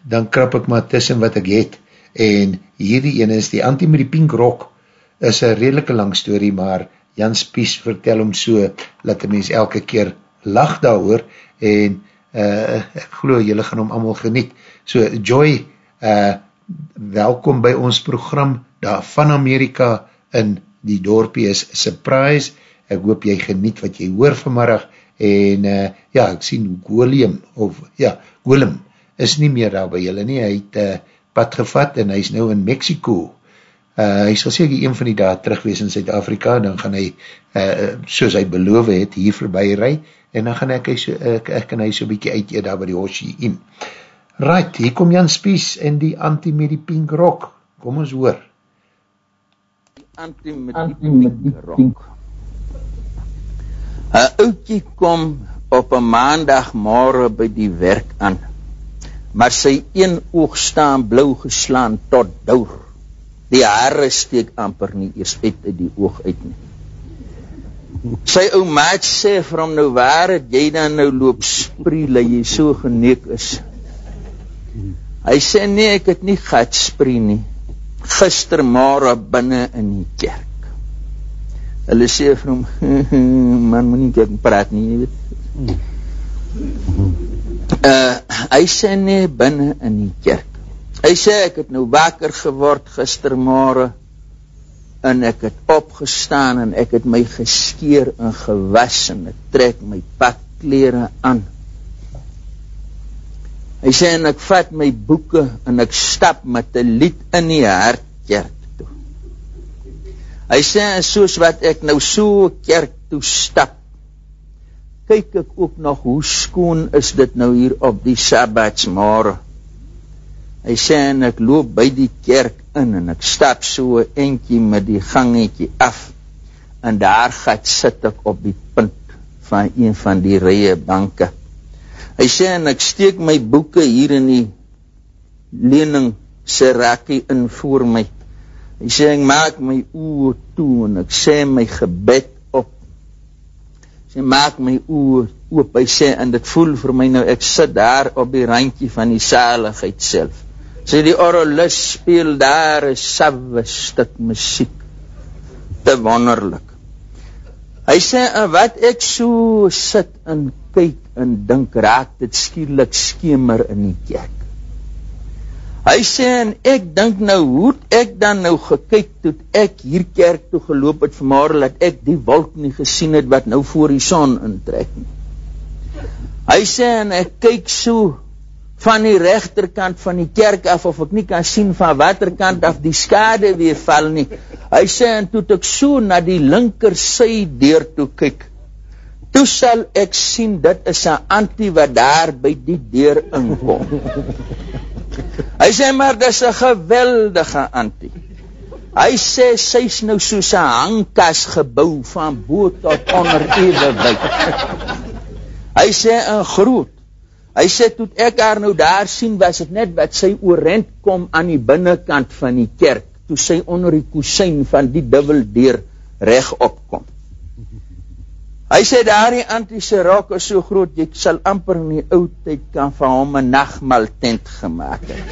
dan krap ek maar tussen wat ek het, en hierdie ene is die Antie met die Pink Rock, is een redelike lang story, maar Jan Spies vertel hom so, dat die mens elke keer lach daar hoor, en uh, ek geloof, jylle gaan hom allemaal geniet. So, Joy, uh, welkom by ons program, daar van Amerika, in die dorpie is Surprise, ek hoop jy geniet wat jy hoor vanmiddag, en uh, ja, ek sien Golem, of ja, Golem, is nie meer daar by julle nie, hy het uh, pad gevat, en hy is nou in Mexico, uh, hy sal seker een van die daad terugwees in Zuid-Afrika, dan gaan hy, uh, soos hy beloof het, hier voorbij rij, en dan gaan ek, so, ek, ek en hy so bykie uit hier daar by die Hoshi in. Right, hier kom Jan Spies en die anti met die pink rock. Kom ons hoor. Anti met die pink rock. Een oudje kom op een maandagmorgen by die werk aan, maar sy een oog staan blauw geslaan tot door. Die haare steek amper nie eers uit uit die oog uit nie. Sy ou maat sê vir hom nou waar het jy dan nou loop spree dat jy so geneek is. Hy sê nee, ek het nie gehad spree nie. Gistermôre binne in die kerk. Hulle sê vir hom, (laughs) man moenie kyk praat nie, jy weet. Uh, hy sê nee binne in die kerk. Hy sê ek het nou wakker geword gistermôre en ek het opgestaan en ek het my geskeer en gewas en ek trek my pakklere aan. Hy sê en ek vat my boeke en ek stap met 'n lied in die hartkerk toe. Hy sê soos wat ek nou so kerk toe stap, kyk ek ook nog hoe skoon is dit nou hier op die Sabbatsmôre. Hy sê en ek loop by die kerk in en ek stap so eentjie met die gangetjie af en daar gaat sit ek op die punt van een van die rye banke. Hy sê en ek steek my boeke hier in die lening se rakkie in voor my. Hy sê ek maak my oë toe en ek sê my gebed op. Hy sê maak my oë oop. Hy sê en dit voel vir my nou ek sit daar op die randjie van die saligheid self sê die orolus speel daar een sawe stuk muziek, te wonderlik. Hy sê, en wat ek so sit en kyk en dink, raak dit skielik skemer in die kerk. Hy sê, en ek dink nou, hoe ek dan nou gekyk, toe ek hier kerk toe geloop het vanmorgen, dat ek die wolk nie gesien het, wat nou voor die son intrek nie. Hy sê, en ek kyk so, van die rechterkant van die kerk af of ek nie kan sien van waterkant af die skade weer val nie. Hy sê en toe ek so na die linker sy deur toe kyk, toe sal ek sien dit is 'n antie wat daar by die deur inkom. (laughs) Hy sê maar dis 'n geweldige antie. Hy sê sy's nou soos 'n hangkas gebou van bo tot onder ewe wyd. Hy sê 'n groot Hy sê toe ek haar nou daar sien was dit net wat sy oorent kom aan die binnekant van die kerk toe sy onder die kusyn van die dubbel deur reg opkom. Hy sê daardie antiese rok is so groot jy sal amper in die ou tyd kan van hom 'n nagmaal tent gemaak het.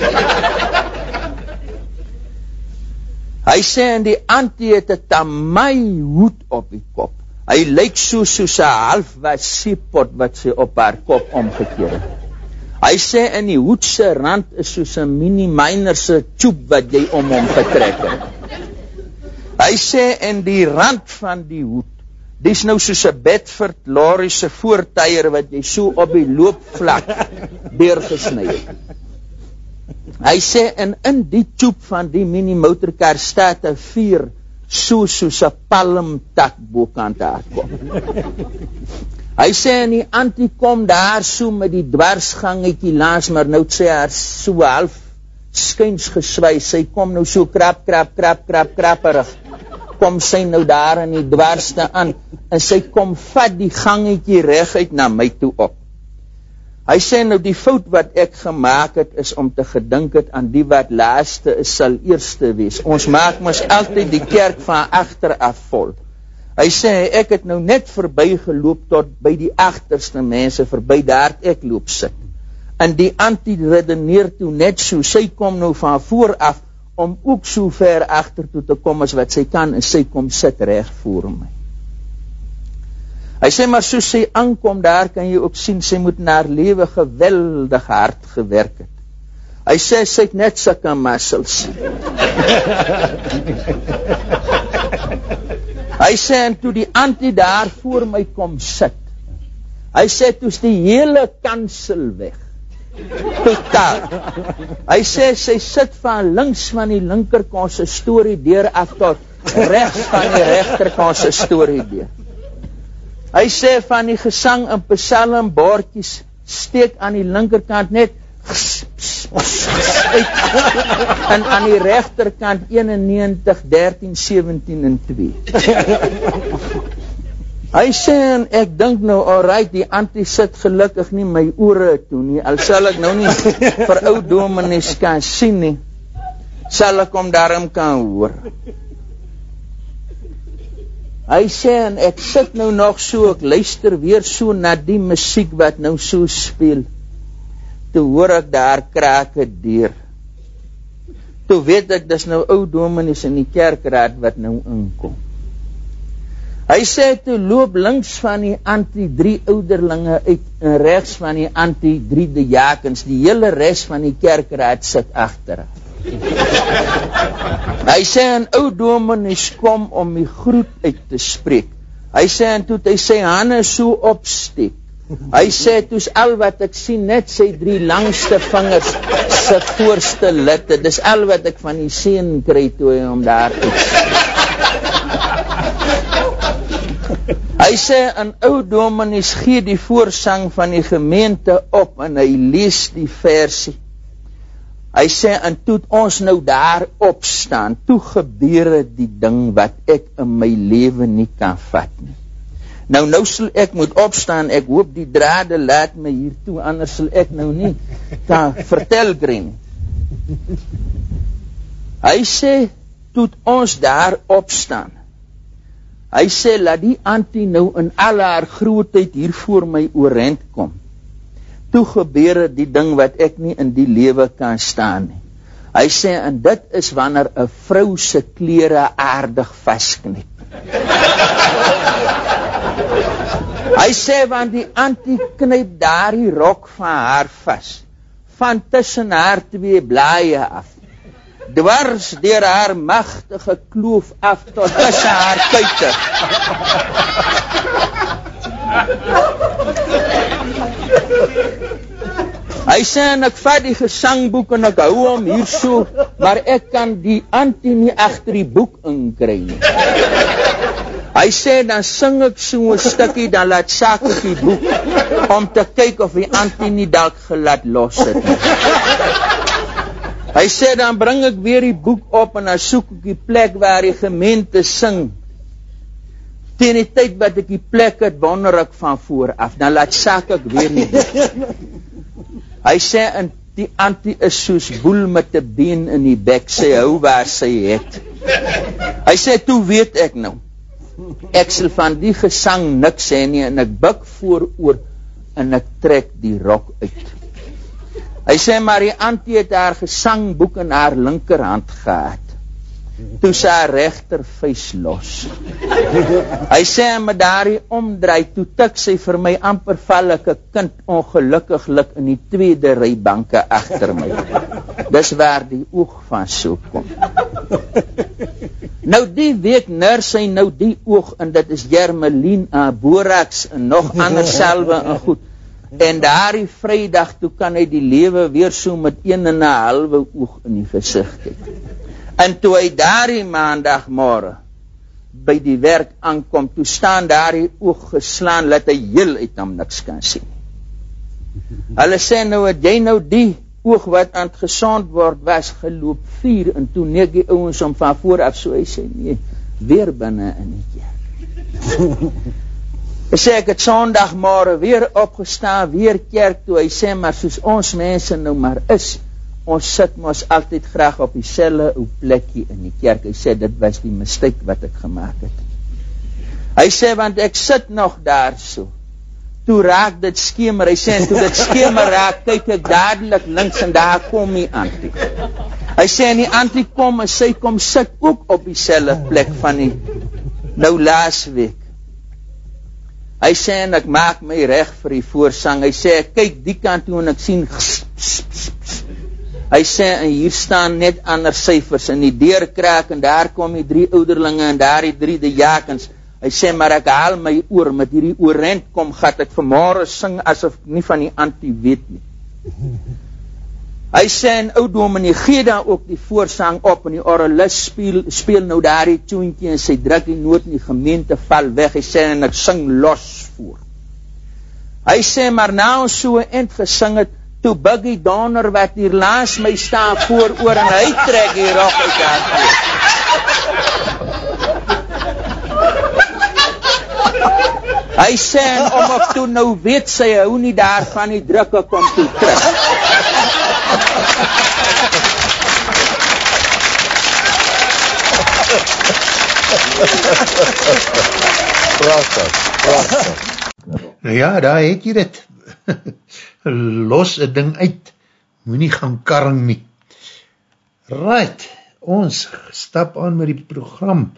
Hy sê en die antie het 'n tamai hoed op die kop. Hy lyk so soos 'n halfwat seepot wat sy op haar kop omgekeer het. Hy sê in die hoed se rand is soos 'n mini miner se tube wat jy om hom getrek het. Hy sê in die rand van die hoed, dis nou soos 'n Bedford lorry se voortyer wat jy so op die loopvlak deurgesny het. Hy sê in in die tube van die mini motorkar staat 'n vuur so soos 'n palmtak bokant daar kom. Hy sê en die antie kom daar so met die dwarsgangetjie langs, maar nou sê haar so half skuins geswy, sy kom nou so krap krap krap krap krapperig. Kom sy nou daar in die dwarste aan en sy kom vat die gangetjie reguit na my toe op. Hy sê nou die fout wat ek gemaak het is om te gedink het aan die wat laaste is sal eerste wees. Ons maak mos altyd die kerk van agter af vol. Hy sê ek het nou net verbygeloop tot by die agterste mense verby daar ek loop sit. En die antie redeneer toe net so, sy kom nou van voor af om ook so ver agter toe te kom as wat sy kan en sy kom sit reg voor my. Hy sê maar so sy aankom daar kan jy ook sien sy moet na haar lewe geweldig hard gewerk het. Hy sê sy het net sulke muscles. (laughs) Hy sê en toe die antie daar voor my kom sit. Hy sê toe's die hele kansel weg. Totaal. Hy sê sy sit van links van die linker konsistorie deur af tot regs van die regter konsistorie deur. Hy sê van die gesang in Psalm bordjies steek aan die linkerkant net en aan die regterkant 91 13 17 en 2 hy sê ek dink nou alright die antie sit gelukkig nie my ore toe nie. Al sal ek nou nie vir ou dominees kan sien nie sal ek hom daarom kan hoor hy sê en ek sit nou nog so ek luister weer so na die musiek wat nou so speel toe hoor ek daar krake deur. Toe weet ek dis nou ou dominees in die kerkraad wat nou inkom. Hy sê toe loop links van die anti drie ouderlinge uit en regs van die anti drie diakens, die hele res van die kerkraad sit agter. (laughs) hy sê 'n ou dominees kom om die groet uit te spreek. Hy sê en toe hy sê hande so opsteek. (laughs) Hy sê toe's al wat ek sien net sy drie langste vingers se voorste litte. Dis al wat ek van die seun kry toe hy hom daar het. (laughs) Hy sê 'n ou dominees gee die voorsang van die gemeente op en hy lees die versie. Hy sê en toe ons nou daar op staan, toe gebeure die ding wat ek in my lewe nie kan vat nie. Nou nou sal ek moet opstaan. Ek hoop die drade laat my hier toe anders sal ek nou nie kan (laughs) vertel green. Hy sê toe ons daar opstaan. Hy sê laat die antie nou in al haar grootheid hier voor my oorent kom. Toe gebeur die ding wat ek nie in die lewe kan staan nie. Hy sê en dit is wanneer 'n vrou se klere aardig vasknip. (laughs) Hy sê want die antie knyp daardie rok van haar vas van tussen haar twee blaaie af. Dwars deur haar magtige kloof af tot tussen haar kuite. (laughs) Hy sê en ek vat die gesangboek en ek hou hom hier so, maar ek kan die antie nie agter die boek inkry nie. Hy sê dan sing ek so 'n stukkie dan laat sak die boek om te kyk of die antie nie dalk gelat los het. Hy sê dan bring ek weer die boek op en dan soek ek die plek waar die gemeente sing. Teen die tyd wat ek die plek het wonder ek van voor af, dan laat sak ek weer nie. (laughs) Hy sê en die antie is soos boel met 'n been in die bek, sê hou waar sy het. Hy sê toe weet ek nou ek sal van die gesang niks sê nie en ek buig vooroor en ek trek die rok uit. Hy sê maar die antie het haar gesangboek in haar linkerhand gehad. Toe sy regtervuis los. Hy sê met daardie omdraai toe tik sy vir my amper vallike kind ongelukkiglik in die tweede ry banke agter my. Dis waar die oog van so kom. Nou die week nurs hy nou die oog en dit is Germelien, uh, Borax en nog ander selwe en goed. En daardie Vrydag toe kan hy die lewe weer so met een en 'n halwe oog in die gesig kyk. En toe hy daardie maandagmôre by die werk aankom, toe staan daardie oog geslaan dat hy heel uit hom niks kan sien. Hulle sê nou het jy nou die oog wat aan gesond word was geloop 4 en toe net die ouens om van voor af so hy sê nee weer binne in die kerk. Hy sê ek het Sondag môre weer opgestaan weer kerk toe hy sê maar soos ons mense nou maar is ons sit mos altyd graag op dieselfde ou plekkie in die kerk. Hy sê dit was die mistake wat ek gemaak het. Hy sê, want ek sit nog daar so. Toe raak dit skemer, hy sê, en toe dit skemer raak, kyk ek dadelijk links en daar kom die antie. Hy sê, en die antie kom en sy kom sit ook op die selle plek van die, nou laas week. Hy sê, en ek maak my recht vir die voorsang. Hy sê, ek kyk die kant toe en ek sien, ps, ps, ps. Hy sê, en hier staan net ander cijfers, en die deur kraak, en daar kom die drie ouderlinge, en daar die drie de jakens, Hy sê, maar ek haal my oor, met hierdie oorend kom, gaat ek vanmorgen sing, asof nie van die antie weet nie. (laughs) Hy sê, en oud dominee, gee dan ook die voorsang op, en die oralist speel, speel nou daar die toentje, en sy druk die noot in die gemeente val weg, hy sê, en ek sing los voor. Hy sê, maar ons so eind gesing het, toe Buggy Donner, wat hier laas my staan voor oor, en hy trek hier op uit haar Hy sê, om ek toe nou weet, sy hou nie daarvan die drukke kom toe terug. Prachtig, prachtig. Nou ja, daar het jy dit. (laughs) Los een ding uit. Moet nie gaan karring nie. Right, ons stap aan met die program.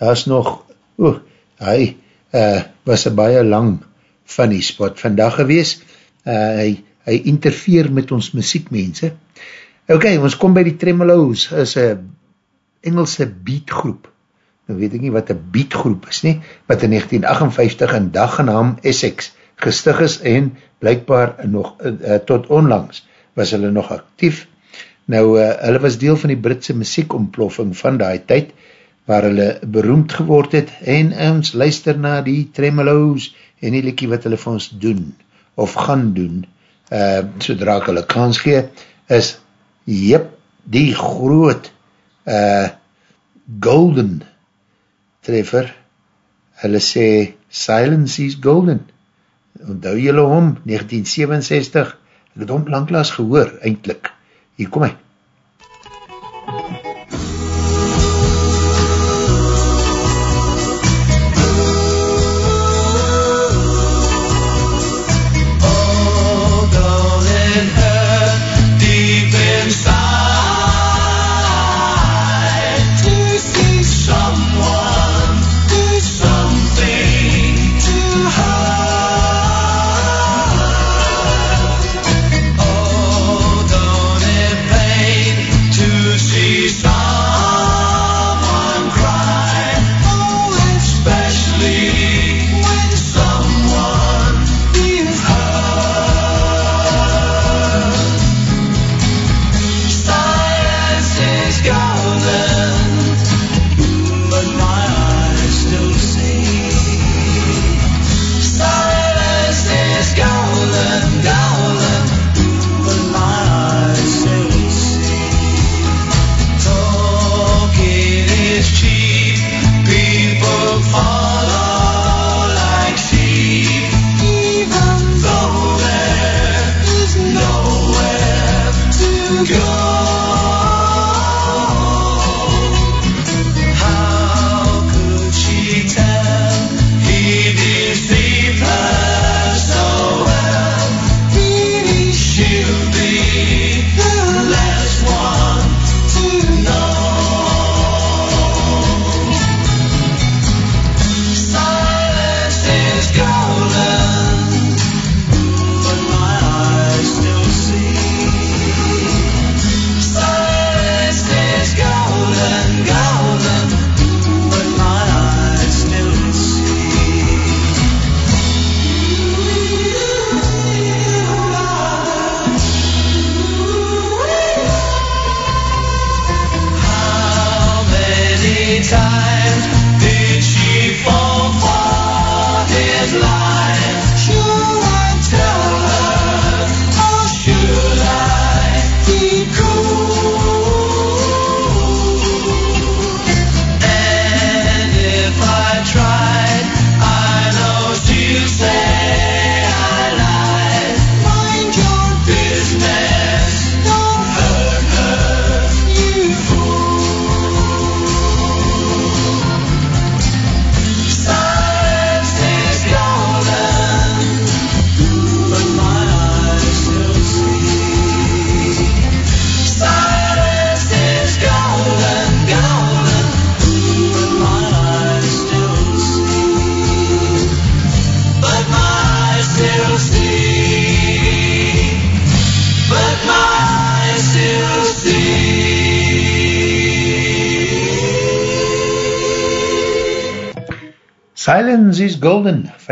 Daar is nog, oeh, hy, uh, was een baie lang funny spot vandag gewees. Uh, hy, hy interfeer met ons muziekmense. Ok, ons kom by die Tremolos, is een Engelse beatgroep. Nou weet ek nie wat een beatgroep is nie, wat in 1958 in daggenaam Essex gestig is en blijkbaar nog, uh, tot onlangs was hulle nog actief. Nou, uh, hulle was deel van die Britse muziekomploffing van die tyd, waar hulle beroemd geword het, en ons luister na die tremolos en die liekie wat hulle vir ons doen, of gaan doen, uh, sodra ek hulle kans gee, is, jyp, die groot uh, golden treffer, hulle sê, silence is golden, onthou julle om, 1967, ek het om langklaas gehoor, eindelijk, hier kom hy, Silence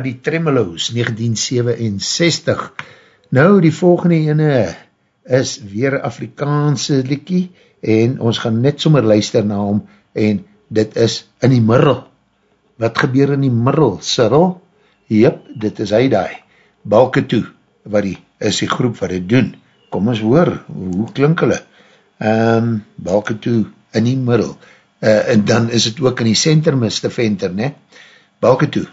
van die Tremolos 1967. Nou die volgende ene is weer Afrikaanse liekie en ons gaan net sommer luister na hom en dit is in die middel. Wat gebeur in die middel, Cyril? Jep, dit is hy daai. Balke toe, wat die, is die groep wat dit doen. Kom ons hoor, hoe klink hulle? Um, Balke toe in die middel. Uh, en dan is het ook in die centrum is te venter, ne? Balke toe.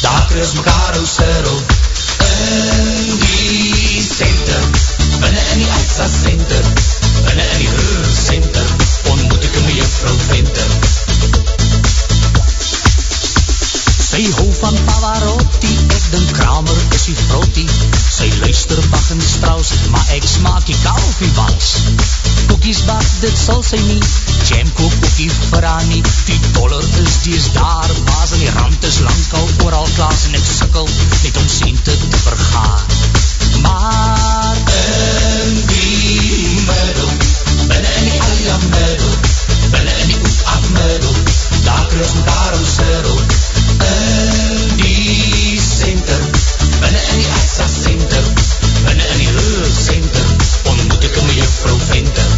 Daar kruis mekaar ou sirrel. In die center, binnen in die assa center, binnen in die heur center, ontmoet ek my juffrou Venter. Sy hou van Pavarotti, ek dink Kramer is die frottie. Sy luister Bach en Strauss, maar ek smaak die kalfie wals. Koekies bak, dit sal sy nie, jam koop koekie vir haar nie. Die dollar is, die is daar, baas en die rand is lang al ooral klaas en ek sikkel net om cente te vergaar. Maar in die middel, binnen in die alia middel, binnen in die oepa middel, daar kruis mekaar om sirrel. In die center, binnen in die assa center, binnen in die hoog center, ontmoet ek my juffrou Venter.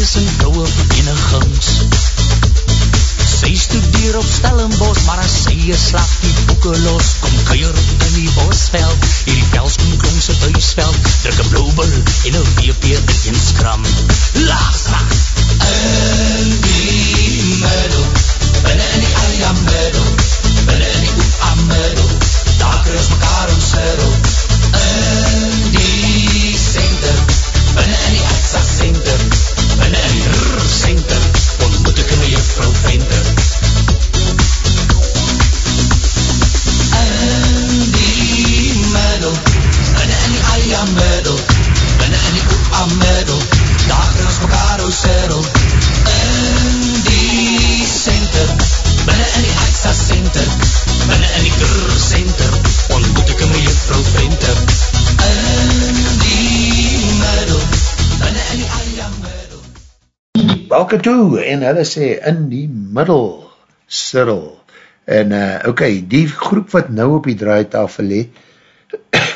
Komedies en vrouwe verenigings. Sy studeer op Stellenbosch, maar as sy een slag die boeken los, kom kuier in die bosveld, hier die velskoen klonk sy thuisveld, druk een blauwbul en een WP in een skram. Laagslag! In die middel, binnen in die alia middel, binnen in die oepa middel, Balke toe, en hulle sê in die middel, Cyril. En, uh, okay, die groep wat nou op die draaitafel le,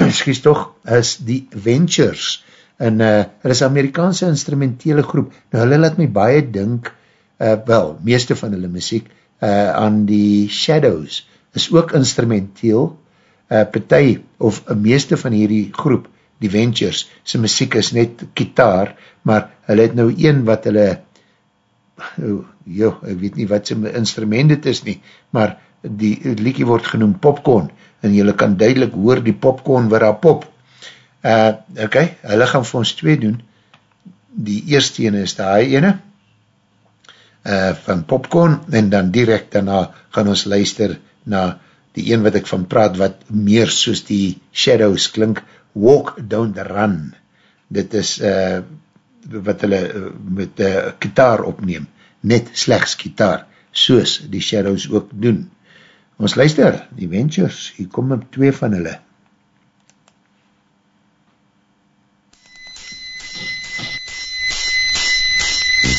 excuse toch, is die Ventures. En, uh, hulle is Amerikaanse instrumentele groep. Nou, hulle laat my baie dink, uh, wel, meeste van hulle muziek, uh, aan die Shadows, is ook instrumenteel, uh, partij, of uh, meeste van hierdie groep, die Ventures, sy muziek is net kitaar, maar hulle het nou een wat hulle, oh, jo, ek weet nie wat sy instrument dit is nie, maar die liekie word genoem popcorn, en jylle kan duidelik hoor die popcorn waar daar pop. Uh, ok, hulle gaan vir ons twee doen, die eerste ene is die ene, uh, van popcorn, en dan direct daarna gaan ons luister na die een wat ek van praat, wat meer soos die shadows klink, walk, don't run. Dit is uh, wat hulle uh, met uh, kitaar opneem, net slechts kitaar, soos die shadows ook doen. Ons luister, die Ventures, hier kom op twee van hulle.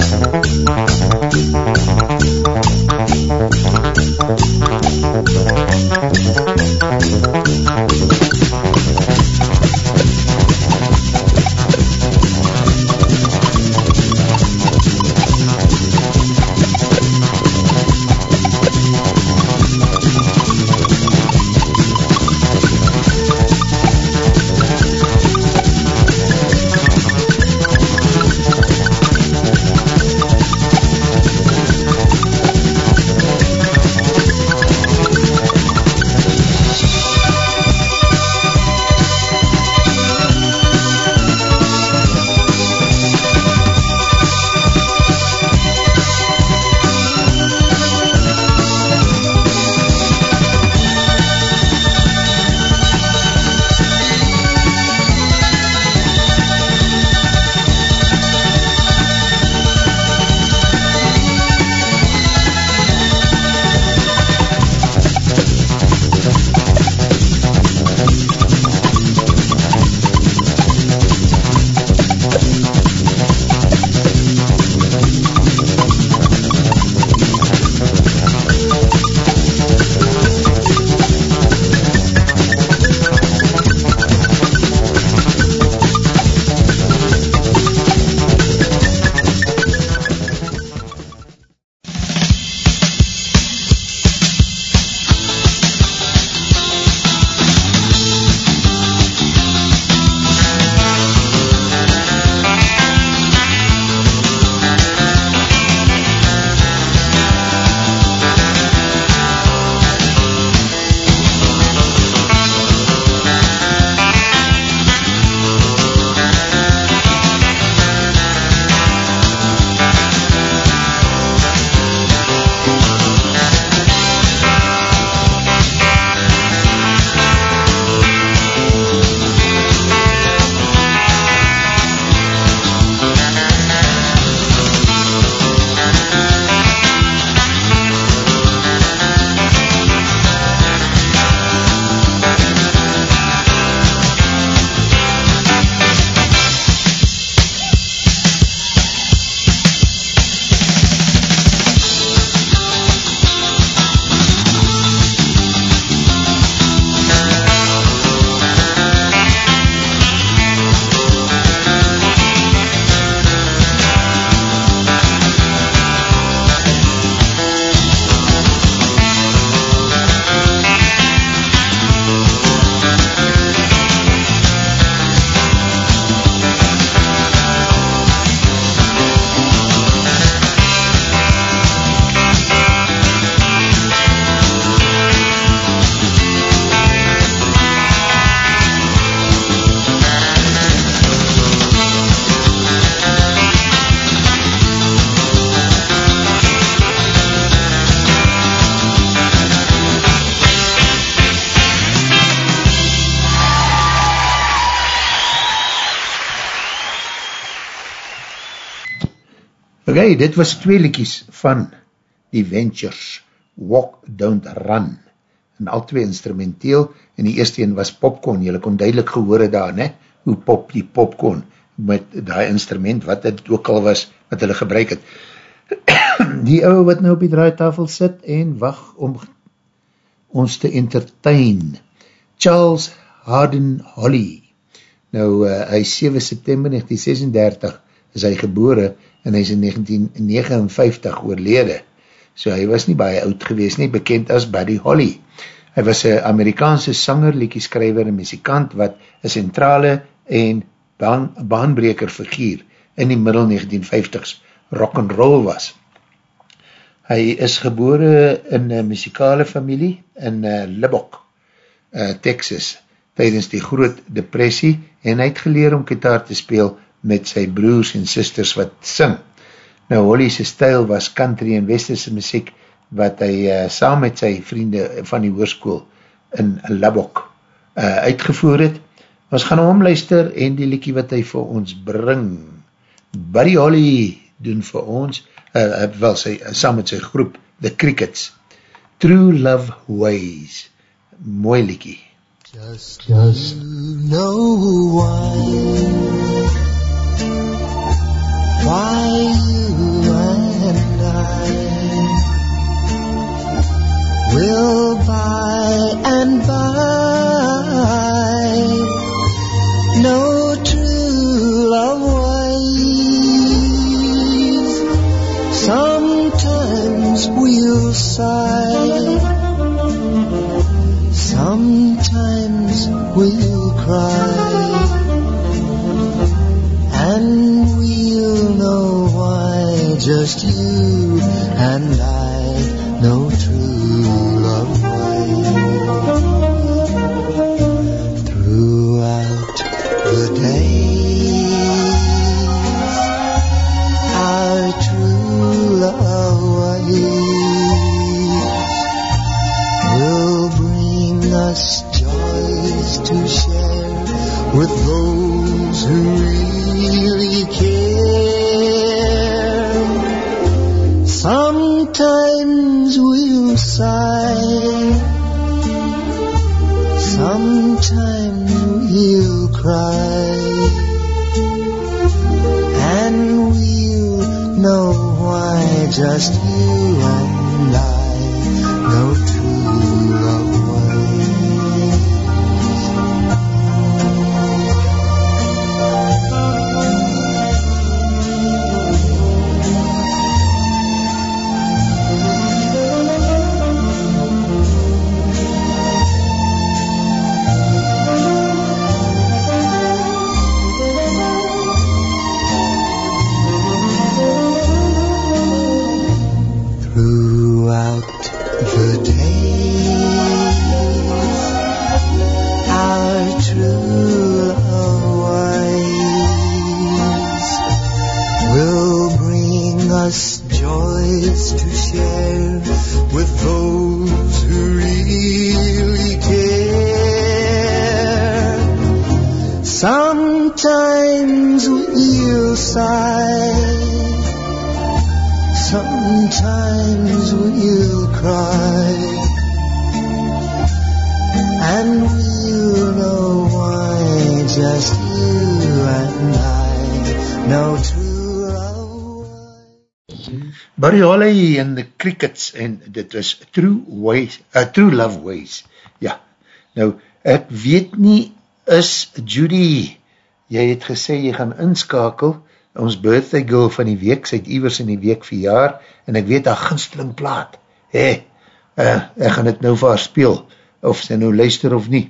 Thank you. Dit was twee liedjes van die Ventures, Walk, Don't Run, en al twee instrumenteel, en die eerste een was popcorn, jylle kon duidelik gehoor daar, ne? hoe pop die popcorn, met die instrument, wat het ook al was, wat hulle gebruik het. (coughs) die ouwe wat nou op die draaitafel sit, en wacht om ons te entertain, Charles Harden Holly, nou, uh, hy is 7 september 1936, is hy gebore, en hy is in 1959 oorlede, so hy was nie baie oud gewees nie, bekend as Buddy Holly. Hy was een Amerikaanse sanger, liekieskrijver en muzikant, wat een centrale en baan, baanbreker figuur in die middel 1950s rock and roll was. Hy is gebore in een muzikale familie in uh, Lubbock, uh, Texas, tydens die groot depressie, en hy het geleer om gitaar te speel met sy broers en sisters wat sing. Nou, Holly's stijl was country en westerse muziek, wat hy uh, saam met sy vriende van die hoerskoel in Lubbock uh, uitgevoer het. Ons gaan omluister en die liekie wat hy vir ons bring. Buddy Holly doen vir ons, uh, wel sy, uh, saam met sy groep, The Crickets. True Love Ways. Mooi liekie. Just, just know why Why you and I Will by and by Know true love ways Sometimes we'll sigh. Sometimes we'll cry Just you and I know true Crickets en dit was True, ways, uh, true Love Ways. Ja, nou, ek weet nie, is Judy, jy het gesê jy gaan inskakel, ons birthday girl van die week, sy het iwers in die week verjaar, en ek weet haar ginsteling plaat, hé, hey, uh, ek gaan het nou vir haar speel, of sy nou luister of nie,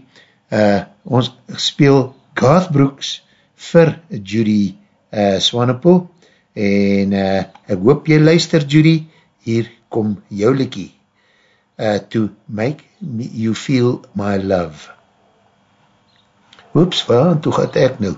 uh, ons speel Garth Brooks vir Judy uh, Swanepoel, en uh, ek hoop jy luister Judy, hier kom jou liekie, uh, to make me, you feel my love. Oeps, waar, toe gaat ek nou?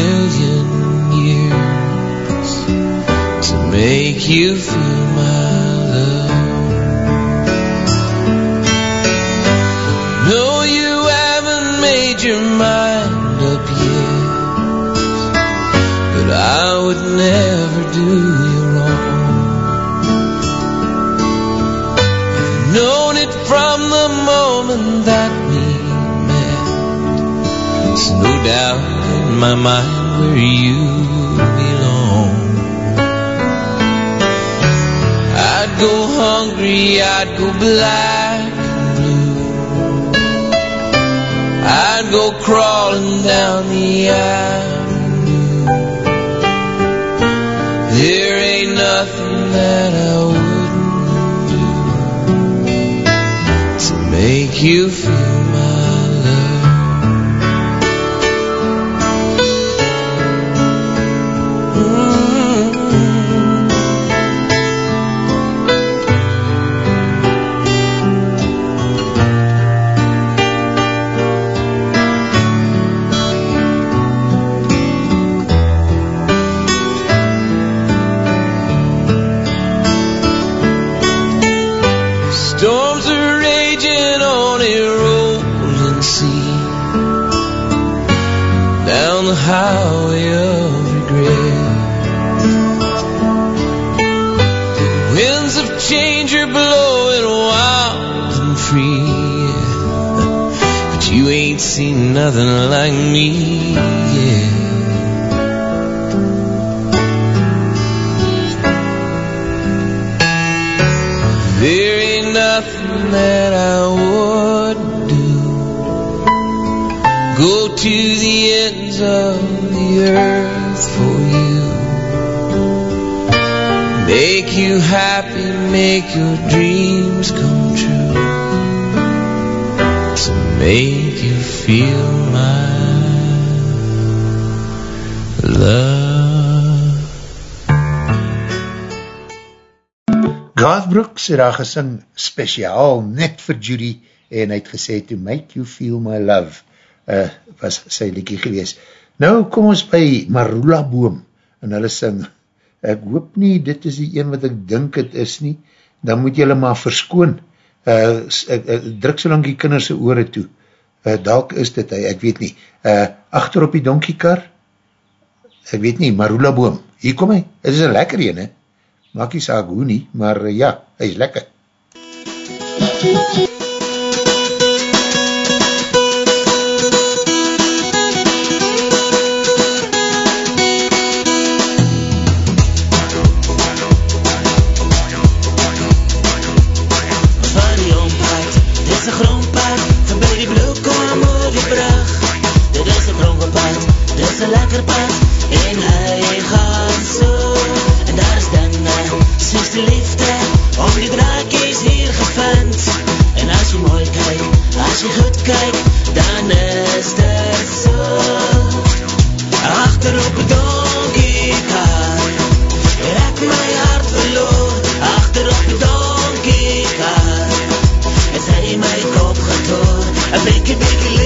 Million years To make you feel my love. No, you haven't made your mind up yet But I would never do you wrong. I've known it from the moment that we met. There's no doubt my mind where you belong. I'd go hungry, I'd go black and blue. I'd go crawling down the avenue. There ain't nothing that I wouldn't do To make you nothing like me yet There ain't nothing that I would do. Go to the ends of the earth for you. Make you happy, make your dreams Brooks het daar gesing speciaal net vir Judy en hy het gesê to make you feel my love uh, was sy liekie gewees. Nou kom ons by Marula Boom en hulle sing ek hoop nie dit is die een wat ek dink het is nie dan moet jylle maar verskoon. Uh, ek, ek, druk so lang die kinderse oore toe. Uh, dalk is dit hy, ek weet nie. Uh, achter op die donkiekar ek weet nie, Marula Boom hier kom hy, dit is een lekker een he maak nie saak hoe nie, maar uh, ja, hy is lekker. Van as jy goed kyk Dan is dit so Achter op die donkie kar Het ek my hart verloor Achter op die donkie kar Het sy my kop getoor Een bykie bykie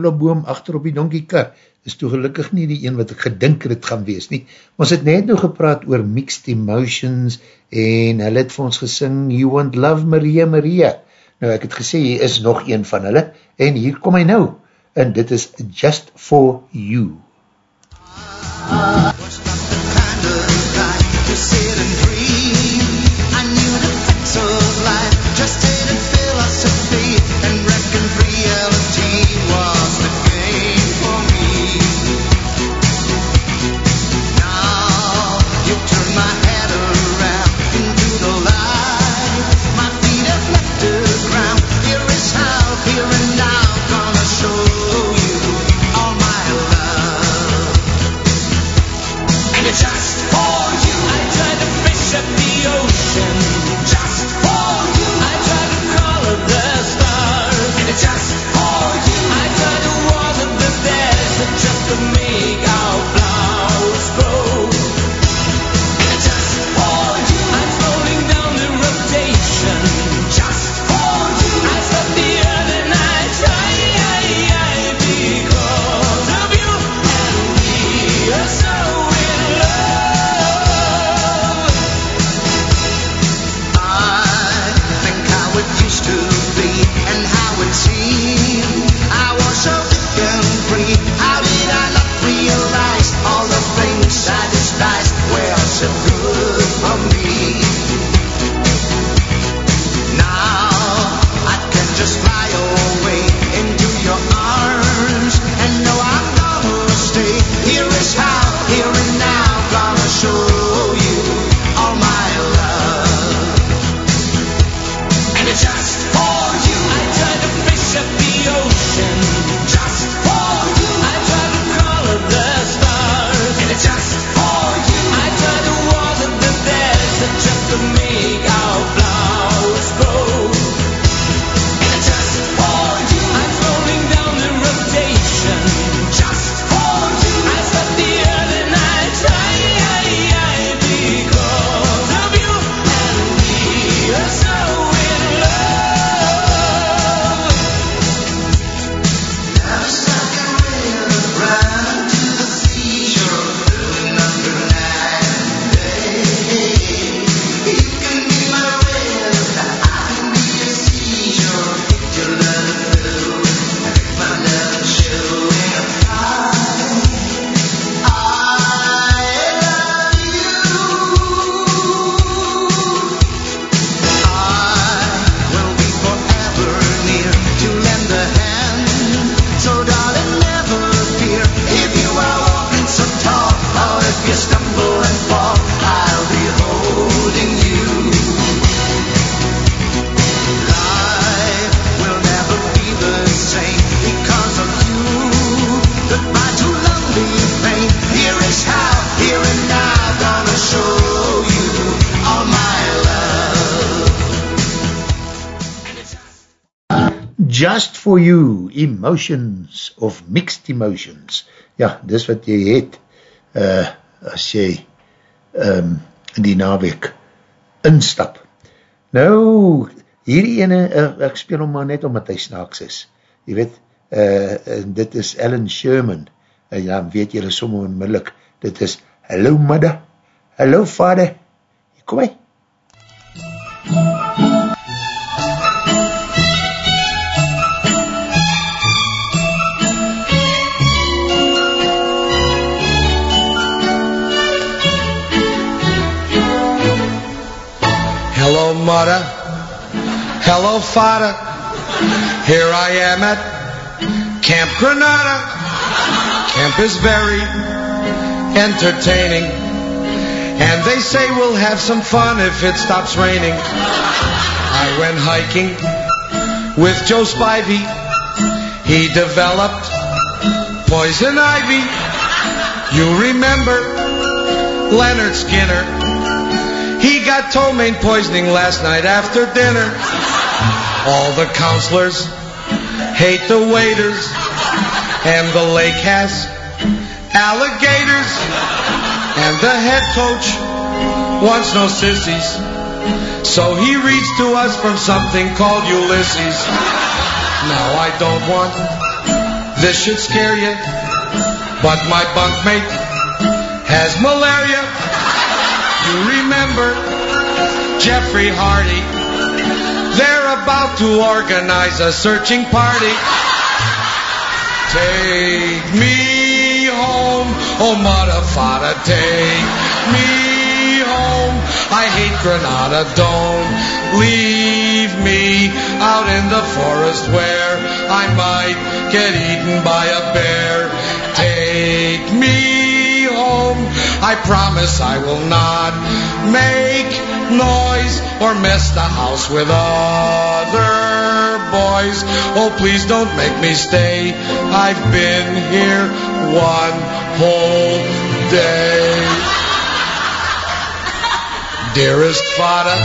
oorlopboom achter op die donkiekar is toe gelukkig nie die een wat ek gedink het gaan wees nie. Ons het net nou gepraat oor mixed emotions en hulle het vir ons gesing You Won't Love Maria Maria. Nou ek het gesê hier is nog een van hulle en hier kom hy nou en dit is Just For You. Uh, emotions of mixed emotions. Ja, dis wat jy het uh, as jy um, die naweek instap. Nou, hierdie ene, uh, ek speel hom maar net omdat hy snaaks is. Jy weet, uh, dit is Alan Sherman, en dan weet jylle somme onmiddellik, dit is Hello Mother, Hello Father, kom hy, mother. Hello, father. Here I am at Camp Granada. Camp is very entertaining. And they say we'll have some fun if it stops raining. I went hiking with Joe Spivey. He developed poison ivy. You remember Leonard Skinner. He got ptomaine poisoning last night after dinner. All the counselors hate the waiters, and the lake has alligators, and the head coach wants no sissies. So he reads to us from something called Ulysses. Now I don't want this should scare you, but my bunkmate has malaria. You remember Jeffrey Hardy? They're about to organize a searching party. Take me home, oh mother, father, take me home. I hate Granada, don't leave me out in the forest where I might get eaten by a bear. Take me home, I promise I will not make noise or mess the house with other boys. Oh, please don't make me stay. I've been here one whole day. Dearest father,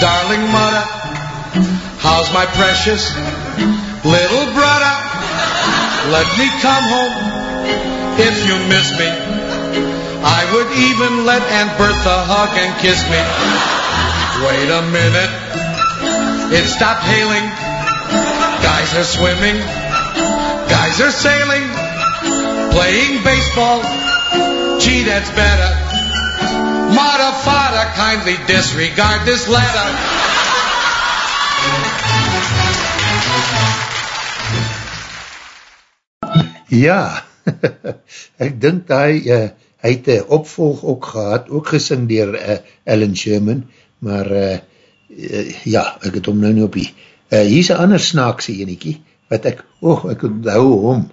darling mother, how's my precious little brother? Let me come home if you miss me. I would even let Aunt Bertha hug and kiss me. Wait a minute, it stopped hailing. Guys are swimming, guys are sailing, playing baseball. Gee, that's better. Father, kindly disregard this letter. Ja, ek dink hy, uh, hy het een opvolg ook gehad, ook gesing dier uh, Alan Sherman, maar uh, uh, ja, ek het hom nou nie op die. Uh, hier is een ander snaakse eniekie, wat ek, oh, ek onthou hom.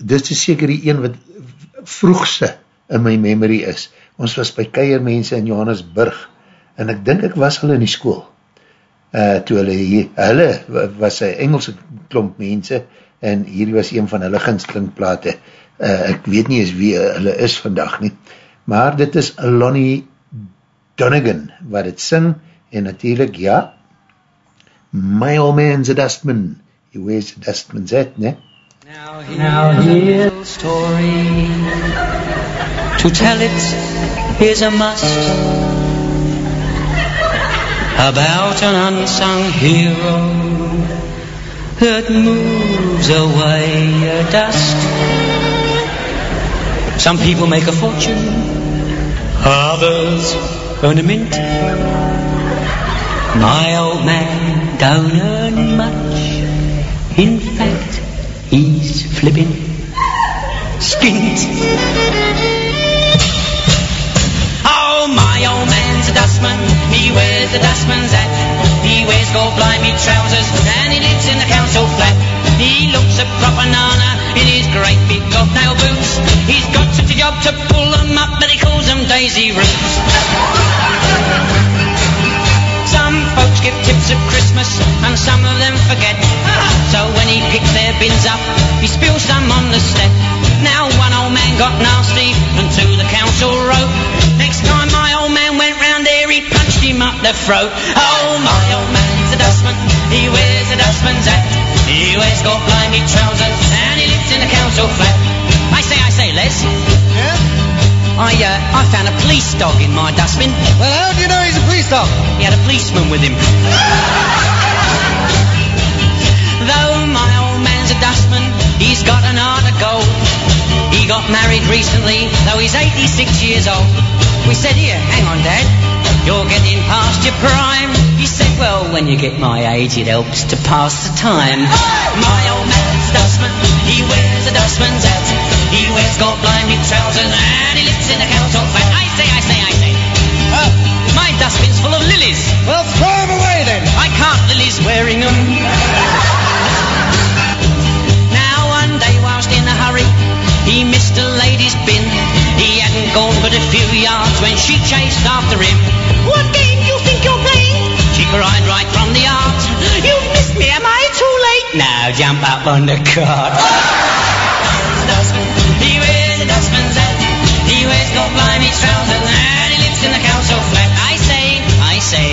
Dit is seker die een wat vroegste in my memory is. Ons was by keiermense in Johannesburg, en ek dink ek was hulle in die school. Uh, toe hulle hier, hulle was een Engelse klomp mense, en hier was een van hulle ginstlingplate. Uh, ek weet nie eens wie hulle is vandag nie, maar dit is Lonnie Donegan wat het sing, en natuurlijk, ja, My old man's a dustman, he wears a dustman's hat, ne? Now, now here's a story, to tell it is a must, about an unsung hero, that moves away a dust. Some people make a fortune, others earn a mint. My old man don't earn much. In fact, he's flipping skint. Oh, my old man's a dustman. He wears a dustman's hat. He wears gold blimey trousers and he lives in the council flat. He looks a proper nana in his great big nail boots. He's got such a job to pull them up, but he calls them daisy roots. Some folks give tips at Christmas and some of them forget. So when he picks their bins up, he spills some on the step. Now one old man got nasty and to the council wrote. Next time him up the throat. Oh, my old man's a dustman, he wears a dustman's hat. He wears gold blimey trousers and he lives in a council flat. I say, I say, Les. Yeah? I, uh, I found a police dog in my dustbin. Well, how do you know he's a police dog? He had a policeman with him. (laughs) Though my old man's a dustman, he's got an heart of gold. Got married recently, though he's 86 years old. We said, here, hang on, Dad. You're getting past your prime. He said, well, when you get my age, it helps to pass the time. My old man's a dustman, he wears a dustman's hat. He wears gold blimey trousers and he lives in a council flat. I say, I say, I say. Oh, my dustbin's full of lilies. Well, throw them away then. I can't, Lily's wearing them. She chased after him. What game do you think you're playing? She cried right from the art. You've missed me, am I too late? Now jump up on the cart. (laughs) He wears a dustman's hat. He wears gold blimey trousers and he lives in the council flat. I say, I say,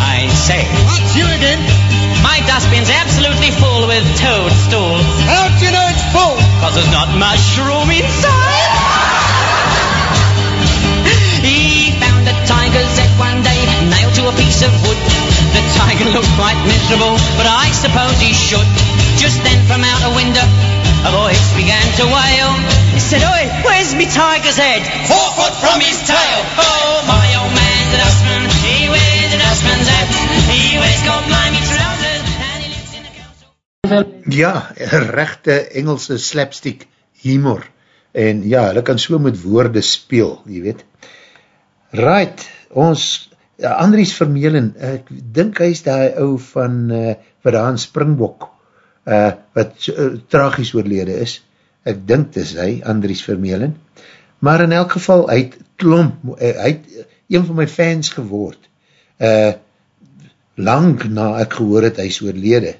I say. What? You again? My dustbin's absolutely full with toadstools. How do you know it's full? Because there's not much room inside. A piece of wood. The tiger looked quite miserable, but I suppose he should. Just then from out a window, a voice began to wail. He said, Oi, where's me tiger's head? Four foot from his tail. Oh, my old man's a dustman. He wears a dustman's hat. He wears gold blimey trousers. Ja, rechte Engelse slapstick humor. En ja, hulle kan so met woorde speel, jy weet. Right, ons, Andries Vermeulen, ek dink hy is die ou van, uh, wat daar in Springbok, uh, wat uh, tragies oorlede is. Ek dink dis hy, Andries Vermeulen. Maar in elk geval, hy het klomp, uh, hy het een van my fans geword. Uh, lang na ek gehoor het, hy is oorlede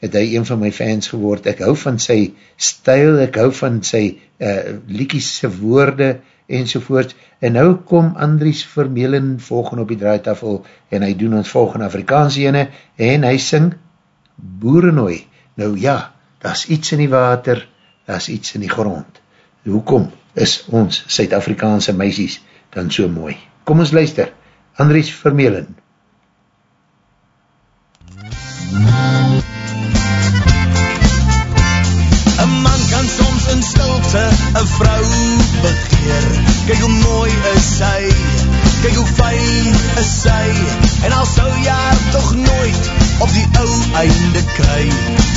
het hy een van my fans geword, ek hou van sy stijl, ek hou van sy uh, liekiese woorde en sovoort, en nou kom Andries Vermeulen volgende op die draaitafel, en hy doen ons volgende Afrikaanse ene, en hy sing Boerenooi, nou ja, daar is iets in die water, daar is iets in die grond, hoekom is ons Suid-Afrikaanse meisies dan so mooi? Kom ons luister, Andries Vermeulen. MUZIEK in stilte een vrou begeer. Kijk hoe mooi is sy, kijk hoe fijn is sy En al sou jy haar toch nooit op die ou einde kry.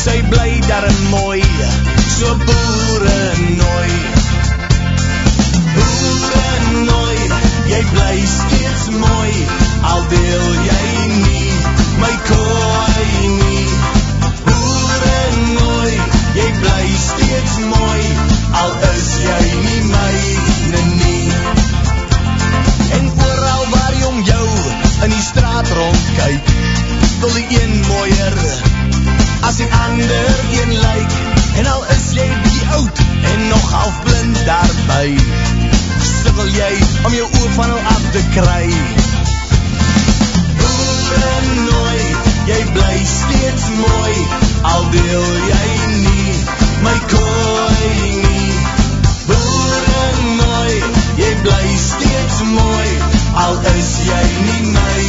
Sy bly daar mooi, so boere nooi. Boere nooi, jy bly steeds mooi. Al deel jy nie, my kooi nie steeds mooi, al is jy nie myne nie. En vooral waar jy om jou in die straat rondkyk, wil die een mooier, as die ander een lyk, en al is jy die oud, en nog half blind daarby, sibbel jy om jou oor van jou af te kry. Boere nooi, jy bly steeds mooi, al deel jy nie my nie. Boere mooi, jy bly steeds mooi, al is jy nie myne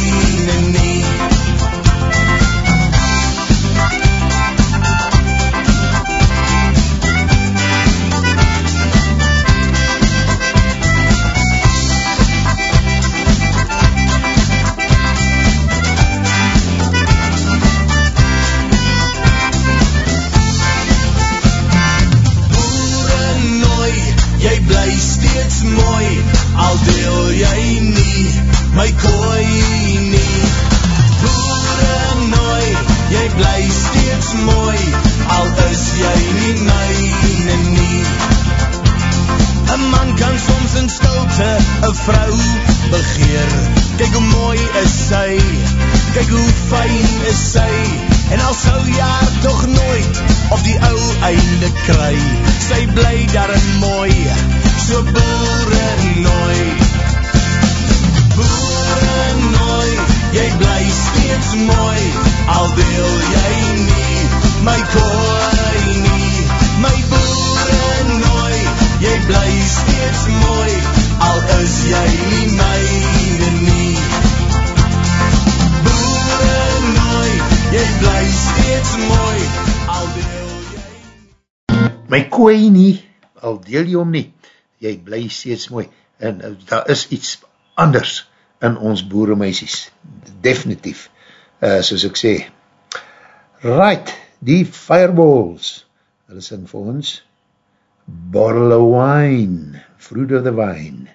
een vrou begeer. Kijk hoe mooi is sy, kijk hoe fijn is sy. En al sou jaar toch nooit op die ou einde kry. Sy bly daar mooi, so boere nooi. Jy bly steeds mooi, al deel jy nie, my kooi nie, my boere nooi, jy bly steeds mooi, is jy myne nie. Boere nooi, jy bly steeds mooi, al deel jy My kooi nie, al deel jy om nie, jy bly steeds mooi, en uh, daar is iets anders, in ons boeremeisies, definitief, uh, soos ek sê. Right, die fireballs, hulle sing vir ons, bottle of wine, fruit of the vine.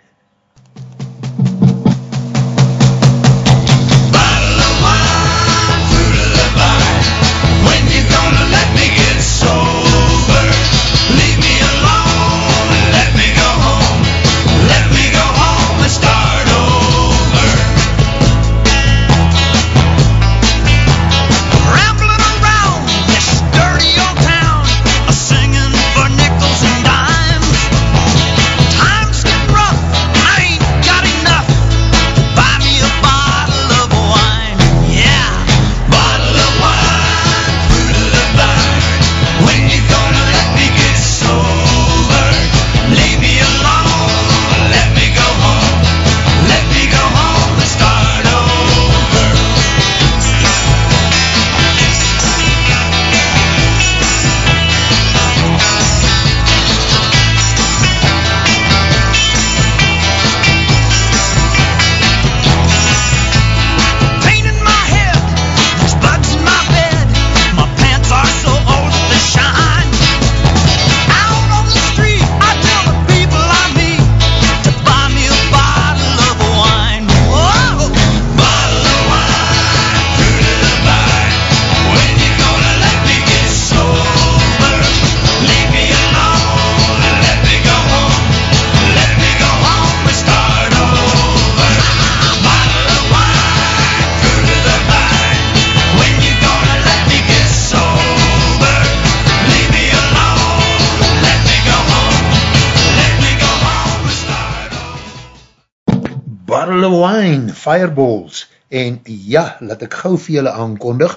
Fireballs, en ja, laat ek gauw vir julle aankondig,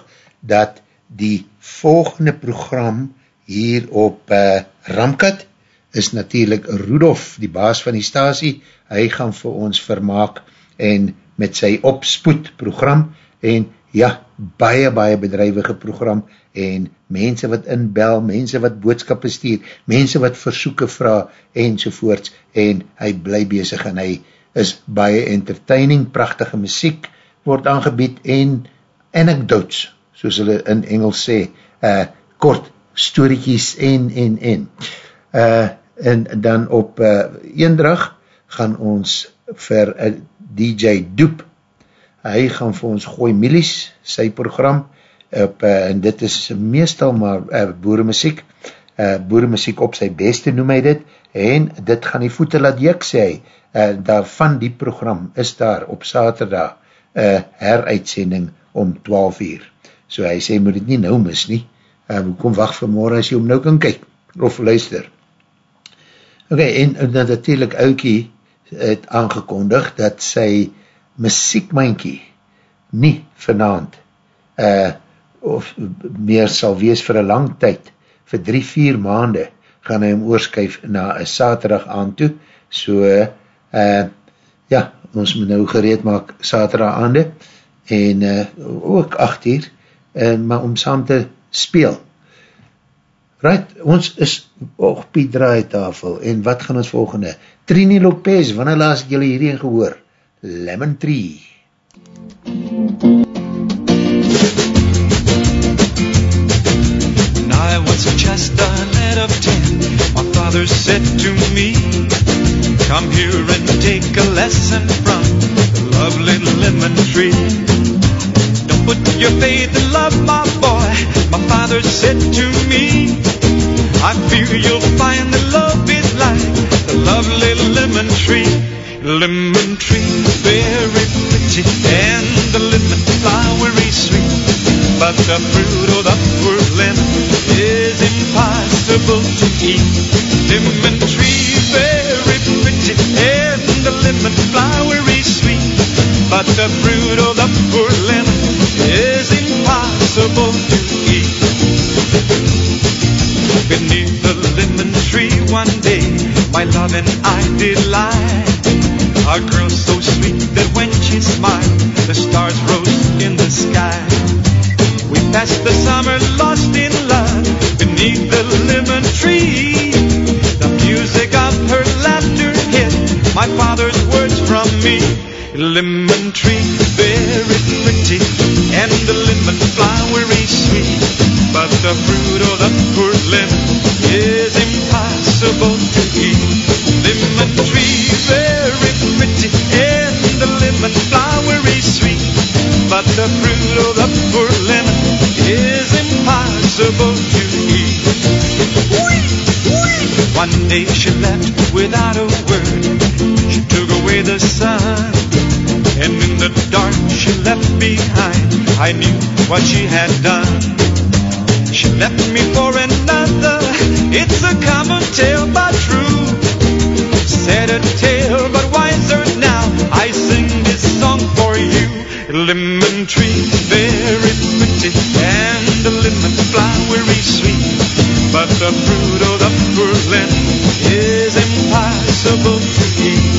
dat die volgende program hier op uh, Ramkat is natuurlijk Rudolf, die baas van die stasie, hy gaan vir ons vermaak en met sy opspoed program en ja, baie, baie bedrijwige program en mense wat inbel, mense wat boodskappe stuur, mense wat versoeken vraag enzovoorts en hy bly bezig en hy is baie entertaining, prachtige muziek word aangebied en anecdotes, soos hulle in Engels sê, uh, kort storiekies en, en, en. Uh, en dan op uh, eendrag gaan ons vir DJ Doep, hy gaan vir ons gooi milies, sy program, op, uh, en dit is meestal maar uh, boeremuziek, uh, boeremuziek op sy beste noem hy dit, en dit gaan die voete laat jek sê hy, uh, daarvan die program is daar op saterdag uh, heruitsending om 12 uur. So hy sê, moet dit nie nou mis nie, uh, kom wacht vir morgen as jy om nou kan kyk, of luister. Ok, en dan natuurlijk Oukie het aangekondig dat sy muziekmankie nie vanavond uh, of meer sal wees vir een lang tyd, vir drie, vier maande gaan hy hom oorskuif na een saterdag aan toe, so uh, ja, ons moet nou gereed maak saterdag aande, en uh, ook acht uur, uh, maar om saam te speel. Right, ons is op die draaitafel, en wat gaan ons volgende? Trini Lopez, wanneer laas ek julle hierheen gehoor? Lemon Tree. When I was just a lad of ten, my father said to me, Come here and take a lesson from the lovely lemon tree. Don't put your faith in love, my boy, my father said to me. I fear you'll find that love is like the lovely lemon tree. Lemon tree, very pretty, and the lemon flowery sweet. But the fruit of the poor lemon is impossible to eat. Lemon tree, very pretty, and the lemon flowery sweet. But the fruit of the poor lemon is impossible to eat. Beneath the lemon tree one day, my love and I did lie. A girl so sweet that when she smiled, the stars rose in the sky. We passed the summer lost in the lemon tree. The music of her laughter hid my father's words from me. Lemon tree, very pretty, and the lemon flowery sweet. But the fruit of the poor lemon is impossible to eat. Lemon tree, very pretty, and the lemon flowery sweet. But the fruit of the poor lemon is impossible to. One day she left without a word. She took away the sun. And in the dark she left behind. I knew what she had done. She left me for another. It's a common tale, but true. Said a tale, but wiser now. I sing this song for you. Lemon tree, very pretty, and the lemon flowery sweet. But the fruit of the lemon is impossible to eat.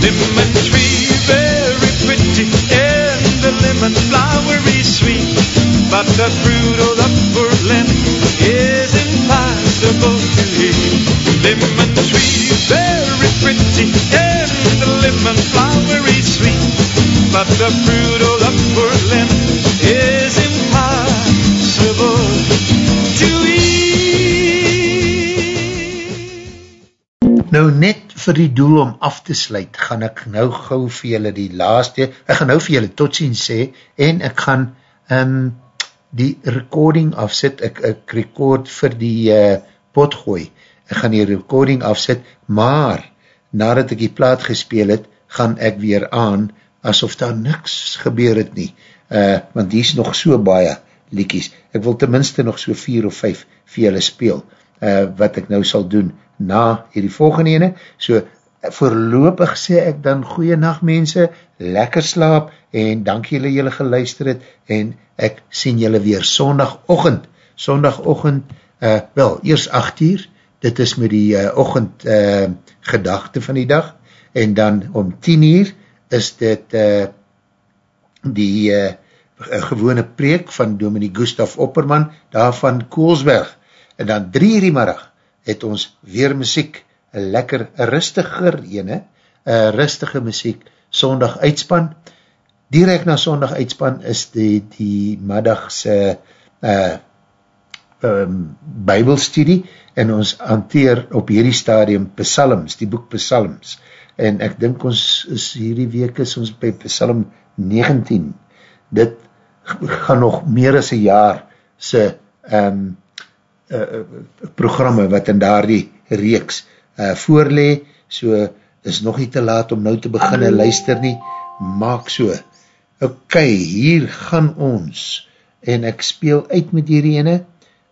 Lemon tree, very pretty, and the lemon flowery sweet. But the fruit of the lemon is impossible to eat. Lemon tree, very pretty, and the lemon flowery sweet. But the fruit of Nou net vir die doel om af te sluit, gaan ek nou gauw vir julle die laaste, ek gaan nou vir julle tot ziens sê, en ek gaan um, die recording afsit, ek, ek record vir die uh, pot gooi, ek gaan die recording afsit, maar nadat ek die plaat gespeel het, gaan ek weer aan, asof daar niks gebeur het nie, uh, want die is nog so baie liekies, ek wil tenminste nog so vier of vijf vir julle speel, uh, wat ek nou sal doen, na hierdie volgende ene, so voorlopig sê ek dan goeie nacht mense, lekker slaap en dank julle julle geluister het. En ek sien julle weer sondagochtend, sondagochtend, uh, wel, eers 8 uur, dit is met die uh, ochend uh, gedachte van die dag. En dan om 10 uur is dit uh, die uh, gewone preek van Dominique Gustaf Opperman daar van Koolsberg en dan 3 uur die middag het ons weer muziek een lekker rustiger ene, een rustige muziek, sondag uitspan. Direct na sondag uitspan is die, die middagse uh, um, bybelstudie en ons hanteer op hierdie stadium psalms, die boek psalms. En ek dink ons is hierdie week is ons by psalm 19. Dit gaan nog meer as een jaar sy um, uh, programme wat in daar die reeks uh, voorlee, so is nog nie te laat om nou te beginne luister nie, maak so. Ok, hier gaan ons, en ek speel uit met hierdie ene,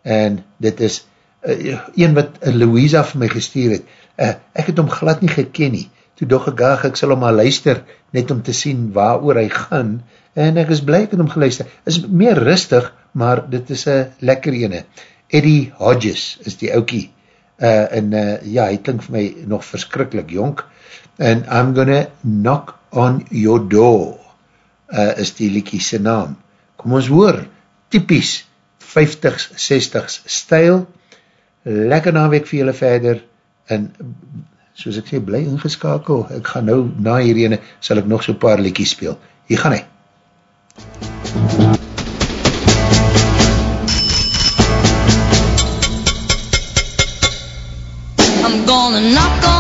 en dit is uh, een wat Louisa vir my gestuur het. Uh, ek het hom glad nie geken nie, toe doch ek ag, ek sal hom maar luister, net om te sien waar oor hy gaan, en ek is blij met hom geluister. is meer rustig, maar dit is een lekker ene. Eddie Hodges is die oukie, uh, en uh, ja, hy klink vir my nog verskrikkelijk jonk, en I'm gonna knock on your door, uh, is die liekie sy naam. Kom ons hoor, typies 50s, 60s stijl, lekker naweek vir julle verder, en soos ek sê, bly ingeskakel, ek gaan nou na hierdie sal ek nog so paar liekies speel. Hier gaan hy. I'm gonna knock on